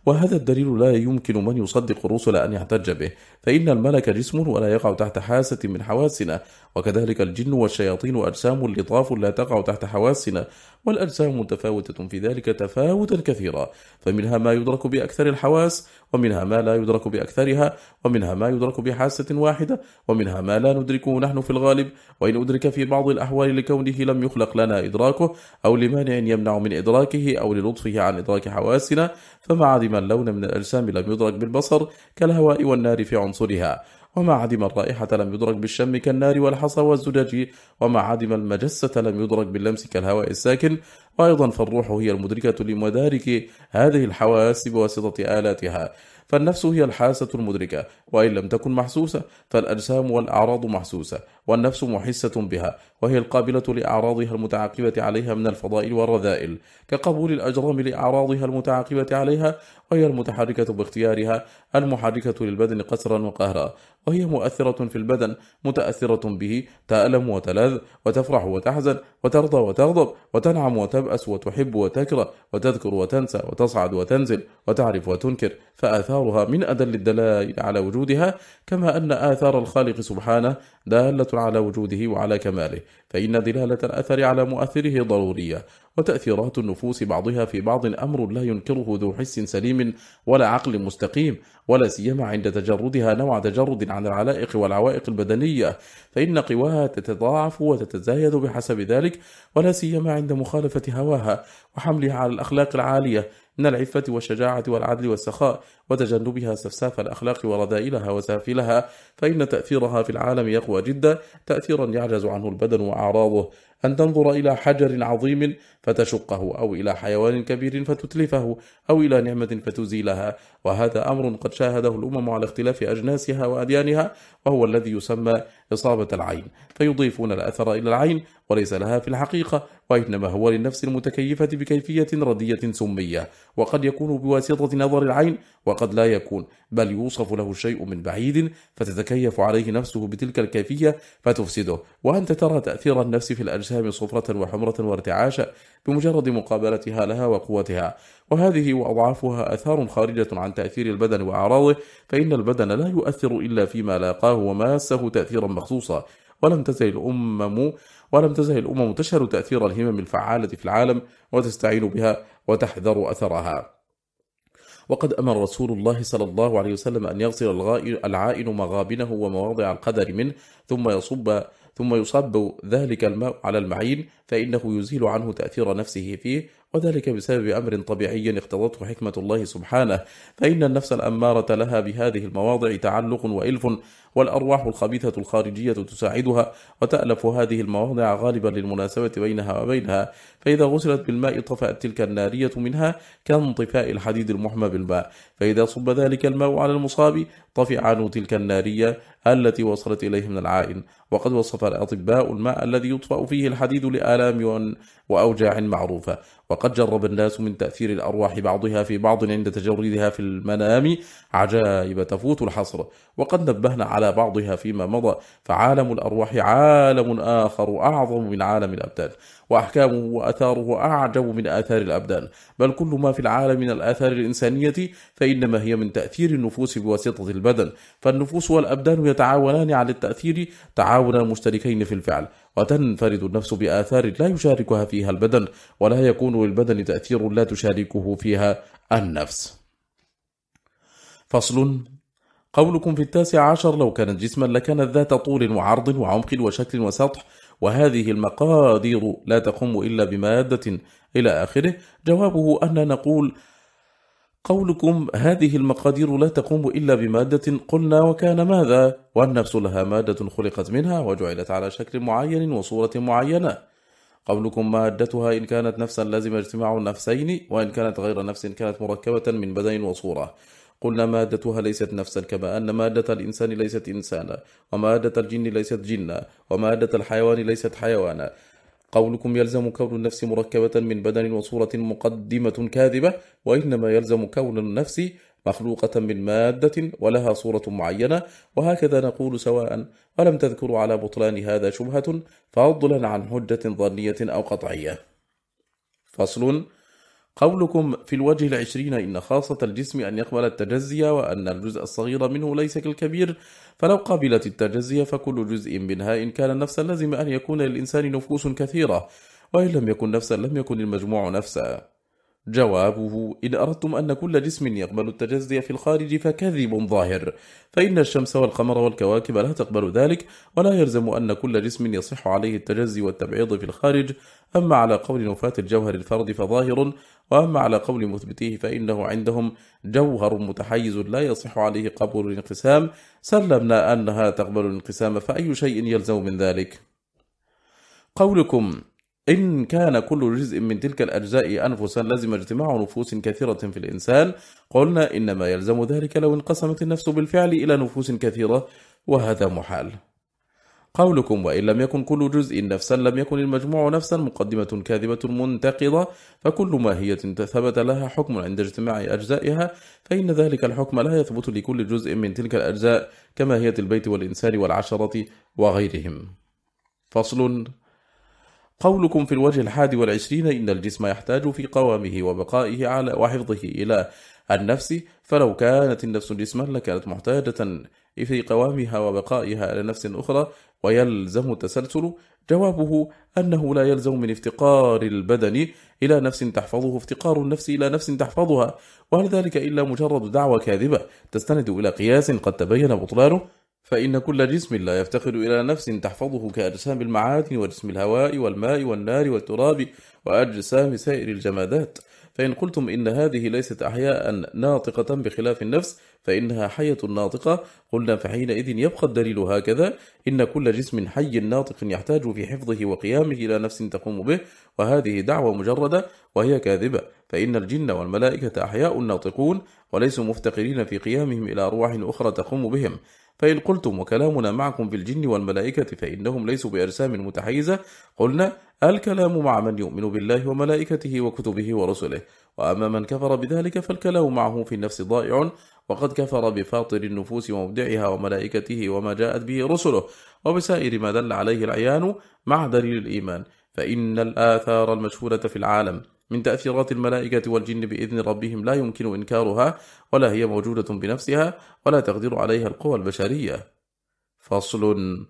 وهذا الدليل لا يمكن من يصدق الرسل أن يحتج به فإن الملك جسم ولا يقع تحت حاسة من حواسنا وكذلك الجن والشياطين أجسام لطاف لا تقع تحت حواسنا والأجسام متفاوتة في ذلك تفاوتا كثيرا فمنها ما يدرك بأكثر الحواس ومنها ما لا يدرك بأكثرها ومنها ما يدرك بحاسة واحدة ومنها ما لا ندركه نحن في الغالب وإن أدرك في بعض الأحوال لكونه لم يخلق لنا إدراكه أو لمانع يمنع من إدراكه أو للطفه عن إدراك حواسنا فمع عدم اللون من الأجسام لم يدرك بالبصر كالهواء والنار في عنصرها. وما عدم الرائحة لم يدرك بالشم كالنار والحصى والزجاج. وما عدم المجسة لم يدرك باللمس كالهواء الساكن. وأيضا فالروح هي المدركة لمدارك هذه الحواس بواسطة آلاتها. فالنفس هي الحاسة المدركة وإن لم تكن محسوسة فالأجسام والأعراض محسوسة والنفس محسة بها وهي القابلة لأعراضها المتعاقبة عليها من الفضائل والرذائل كقبول الأجرام لأعراضها المتعاقبة عليها وهي المتحركة باختيارها المحركة للبدن قسرا وقهرا. وهي مؤثرة في البدن متأثرة به تألم وتلذ وتفرح وتحزن وترضى وتغضب وتنعم وتبأس وتحب وتكره وتذكر وتنسى وتصعد وتنزل وتعرف وتنكر فآثارها من أدل الدلائل على وجودها كما أن آثار الخالق سبحانه دالة على وجوده وعلى كماله. فإن دلالة الأثر على مؤثره ضرورية وتأثيرات النفوس بعضها في بعض أمر لا ينكره ذو حس سليم ولا عقل مستقيم ولا سيما عند تجردها نوع تجرد عن العلائق والعوائق البدنية. فإن قواها تتضاعف وتتزايد بحسب ذلك ولا سيما عند مخالفة هواها وحملها على الأخلاق العالية. من العفة والشجاعة والعدل والسخاء وتجنبها سفساف الأخلاق ورذائلها وسافلها فإن تأثيرها في العالم يقوى جدا تأثيرا يعجز عنه البدن وأعراضه. أن تنظر إلى حجر عظيم فتشقه أو إلى حيوان كبير فتتلفه أو إلى نعمة فتزيلها. وهذا أمر قد شاهده الأمم على اختلاف أجناسها وأديانها وهو الذي يسمى إصابة العين. فيضيفون الأثر إلى العين وليس لها في الحقيقة وإنما هو للنفس المتكيفة بكيفية ردية سمية. وقد يكون بواسطة نظر العين وقد لا يكون بل يوصف له الشيء من بعيد فتتكيف عليه نفسه بتلك الكيفية فتفسده. وأنت ترى تأثير النفس في الأجسام صفرة وحمرة وارتعاشا بمجرد مقابلتها لها وقوتها. وهذه وأضعافها أثار خارجة عن تأثير البدن وأعراضه فإن البدن لا يؤثر إلا فيما لاقاه وماسه تأثيرا مخصوصا. ولم تزل الأمم ولم تزل الأمم تشهر تأثير الهمم الفعالة في العالم وتستعين بها وتحذر أثرها. وقد أمر رسول الله صلى الله عليه وسلم أن يغسل العائن مغابنه ومواضع القدر منه ثم يصب ثم يصب ذلك الماء على المعين فإنه يزيل عنه تأثير نفسه فيه وذلك بسبب أمر طبيعي اقتضته حكمة الله سبحانه فإن النفس الأمارة لها بهذه المواضع تعلق وإلف والأرواح الخبيثة الخارجية تساعدها وتألف هذه المواضع غالبا للمناسبة بينها وبينها. فإذا غسلت بالماء طفأت تلك النارية منها كانطفاء الحديد المحمى بالماء. فإذا صب ذلك الماء على المصاب طفعان تلك النارية التي وصلت إليه من العائن. وقد وصف الأطباء الماء الذي يطفأ فيه الحديد لآلام وأوجاع معروفة. وقد جرب الناس من تأثير الأرواح بعضها في بعض عند تجردها في المنام. عجائب تفوت الحصر. وقد نبهنا على بعضها فيما مضى فعالم الأرواح عالم آخر أعظم من عالم الأبدان وأحكامه وأثاره أعجب من آثار الأبدان. بل كل ما في العالم من الآثار الإنسانية فإنما هي من تأثير النفوس بواسطة البدن. فالنفوس والأبدان يتعاونان على التأثير تعاونا مشتركين في الفعل وتنفرد النفس بآثار لا يشاركها فيها البدن ولا يكون للبدن تأثير لا تشاركه فيها النفس. فصل قولكم في التاسع عشر لو كانت جسما لكانت ذات طول وعرض وعمق وشكل وسطح وهذه المقادير لا تقوم إلا بمادة إلى آخره. جوابه أن نقول قولكم هذه المقادير لا تقوم إلا بمادة. قلنا وكان ماذا؟ والنفس لها مادة خلقت منها وجعلت على شكل معين وصورة معينة. قولكم مادتها إن كانت نفسا لازم اجتماع النفسين وإن كانت غير نفس كانت مركبة من بدن وصورة. قلنا مادتها ليست نفسا كما أن مادة الإنسان ليست إنسانا ومادة الجن ليست جنا ومادة الحيوان ليست حيوانا. قولكم يلزم كون النفس مركبة من بدن وصورة مقدمة كاذبة وإنما يلزم كون النفس مخلوقة من مادة ولها صورة معينة. وهكذا نقول سواء ولم تذكر على بطلان هذا شبهة فأضلا عن حجة ظنية أو قطعية. فصل قولكم في الوجه العشرين إن خاصة الجسم أن يقبل التجزية وأن الجزء الصغير منه ليس كالكبير. فلو قابلت التجزية فكل جزء منها إن كان نفسا لازم أن يكون للإنسان نفوس كثيرة وإن لم يكن نفسا لم يكن المجموع نفسا. جوابه إن أردتم أن كل جسم يقبل التجزي في الخارج فكذب ظاهر فإن الشمس والقمر والكواكب لا تقبل ذلك ولا يلزم أن كل جسم يصح عليه التجزي والتبعيض في الخارج. أما على قول نفاة الجوهر الفرد فظاهر وأما على قول مثبتيه فإنه عندهم جوهر متحيز لا يصح عليه قبول الانقسام. سلمنا أنها تقبل الانقسام فأي شيء يلزم من ذلك. قولكم إن كان كل جزء من تلك الأجزاء أنفسا لزم اجتماع نفوس كثيرة في الإنسان. قلنا إنما يلزم ذلك لو انقسمت النفس بالفعل إلى نفوس كثيرة وهذا محال. قولكم وإن لم يكن كل جزء نفسا لم يكن المجموع نفسا مقدمة كاذبة منتقضة فكل ماهية ثبت لها حكم عند اجتماع أجزائها فإن ذلك الحكم لا يثبت لكل جزء من تلك الأجزاء كماهية البيت والإنسان والعشرة وغيرهم. فصل. قولكم في الوجه الحادي والعشرين إن الجسم يحتاج في قوامه وبقائه على وحفظه إلى النفس فلو كانت النفس جسما لكانت محتاجة في قوامها وبقائها على نفس أخرى ويلزم التسلسل. جوابه أنه لا يلزم من افتقار البدن إلى نفس تحفظه افتقار النفس إلى نفس تحفظها وهل ذلك إلا مجرد دعوة كاذبة تستند إلى قياس قد تبين بطلانه. فإن كل جسم لا يفتقر إلى نفس تحفظه كأجسام المعادن وجسم الهواء والماء والنار والتراب وأجسام سائر الجمادات. فإن قلتم إن هذه ليست أحياء ناطقة بخلاف النفس فإنها حية ناطقة. قلنا فحينئذ يبقى الدليل هكذا. إن كل جسم حي ناطق يحتاج في حفظه وقيامه إلى نفس تقوم به وهذه دعوة مجردة وهي كاذبة. فإن الجن والملائكة أحياء ناطقون وليسوا مفتقرين في قيامهم إلى أرواح أخرى تقوم بهم. فإن قلتم وكلامنا معكم في الجن والملائكة فإنهم ليسوا بأجسام متحيزة قلنا الكلام مع من يؤمن بالله وملائكته وكتبه ورسله وأما من كفر بذلك فالكلام معه في النفس ضائع وقد كفر بفاطر النفوس ومبدعها وملائكته وما جاءت به رسله وبسائر ما دل عليه العيان مع دليل الإيمان فإن الآثار المشهورة في العالم. من تأثيرات الملائكة والجن بإذن ربهم لا يمكن إنكارها ولا هي موجودة بنفسها ولا تقدر عليها القوى البشرية. فصل.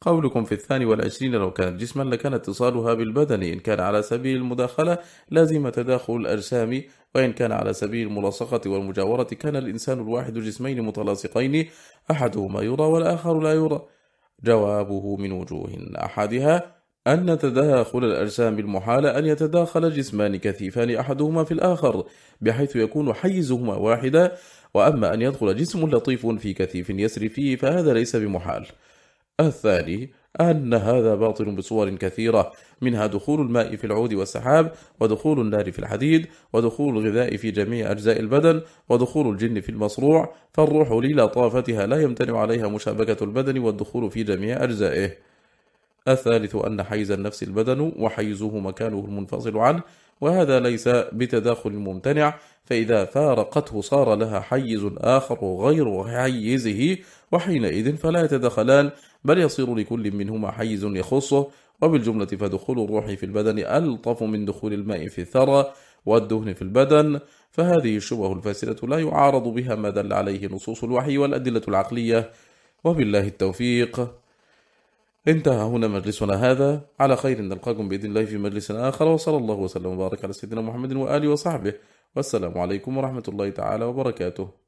قولكم في الثاني والعشرين لو كانت جسما لكان اتصالها بالبدن إن كان على سبيل المداخلة لازم تداخل الأجسام وإن كان على سبيل الملاصقة والمجاورة كان الإنسان الواحد جسمين متلاصقين أحدهما يرى والآخر لا يرى. جوابه من وجوه أحدها أن تداخل الأجسام بالمحالة أن يتداخل جسمان كثيفان أحدهما في الآخر بحيث يكون حيزهما واحدا وأما أن يدخل جسم لطيف في كثيف يسري فيه فهذا ليس بمحال. الثاني أن هذا باطل بصور كثيرة منها دخول الماء في العود والسحاب ودخول النار في الحديد ودخول الغذاء في جميع أجزاء البدن ودخول الجن في المصروع فالروح للطافتها لا يمتنع عليها مشابكة البدن والدخول في جميع أجزائه. الثالث أن حيز النفس البدن وحيزه مكانه المنفصل عنه وهذا ليس بتداخل ممتنع فإذا فارقته صار لها حيز آخر غير حيزه وحينئذ فلا يتدخلان بل يصير لكل منهما حيز يخصه وبالجملة فدخول الروح في البدن ألطف من دخول الماء في الثرى والدهن في البدن فهذه الشبه الفاسدة لا يعارض بها ما دل عليه نصوص الوحي والأدلة العقلية وبالله التوفيق. انتهى هنا مجلسنا هذا. على خير نلقاكم بإذن الله في مجلس آخر. وصلى الله وسلم وبارك على سيدنا محمد وآله وصحبه. والسلام عليكم ورحمة الله تعالى وبركاته.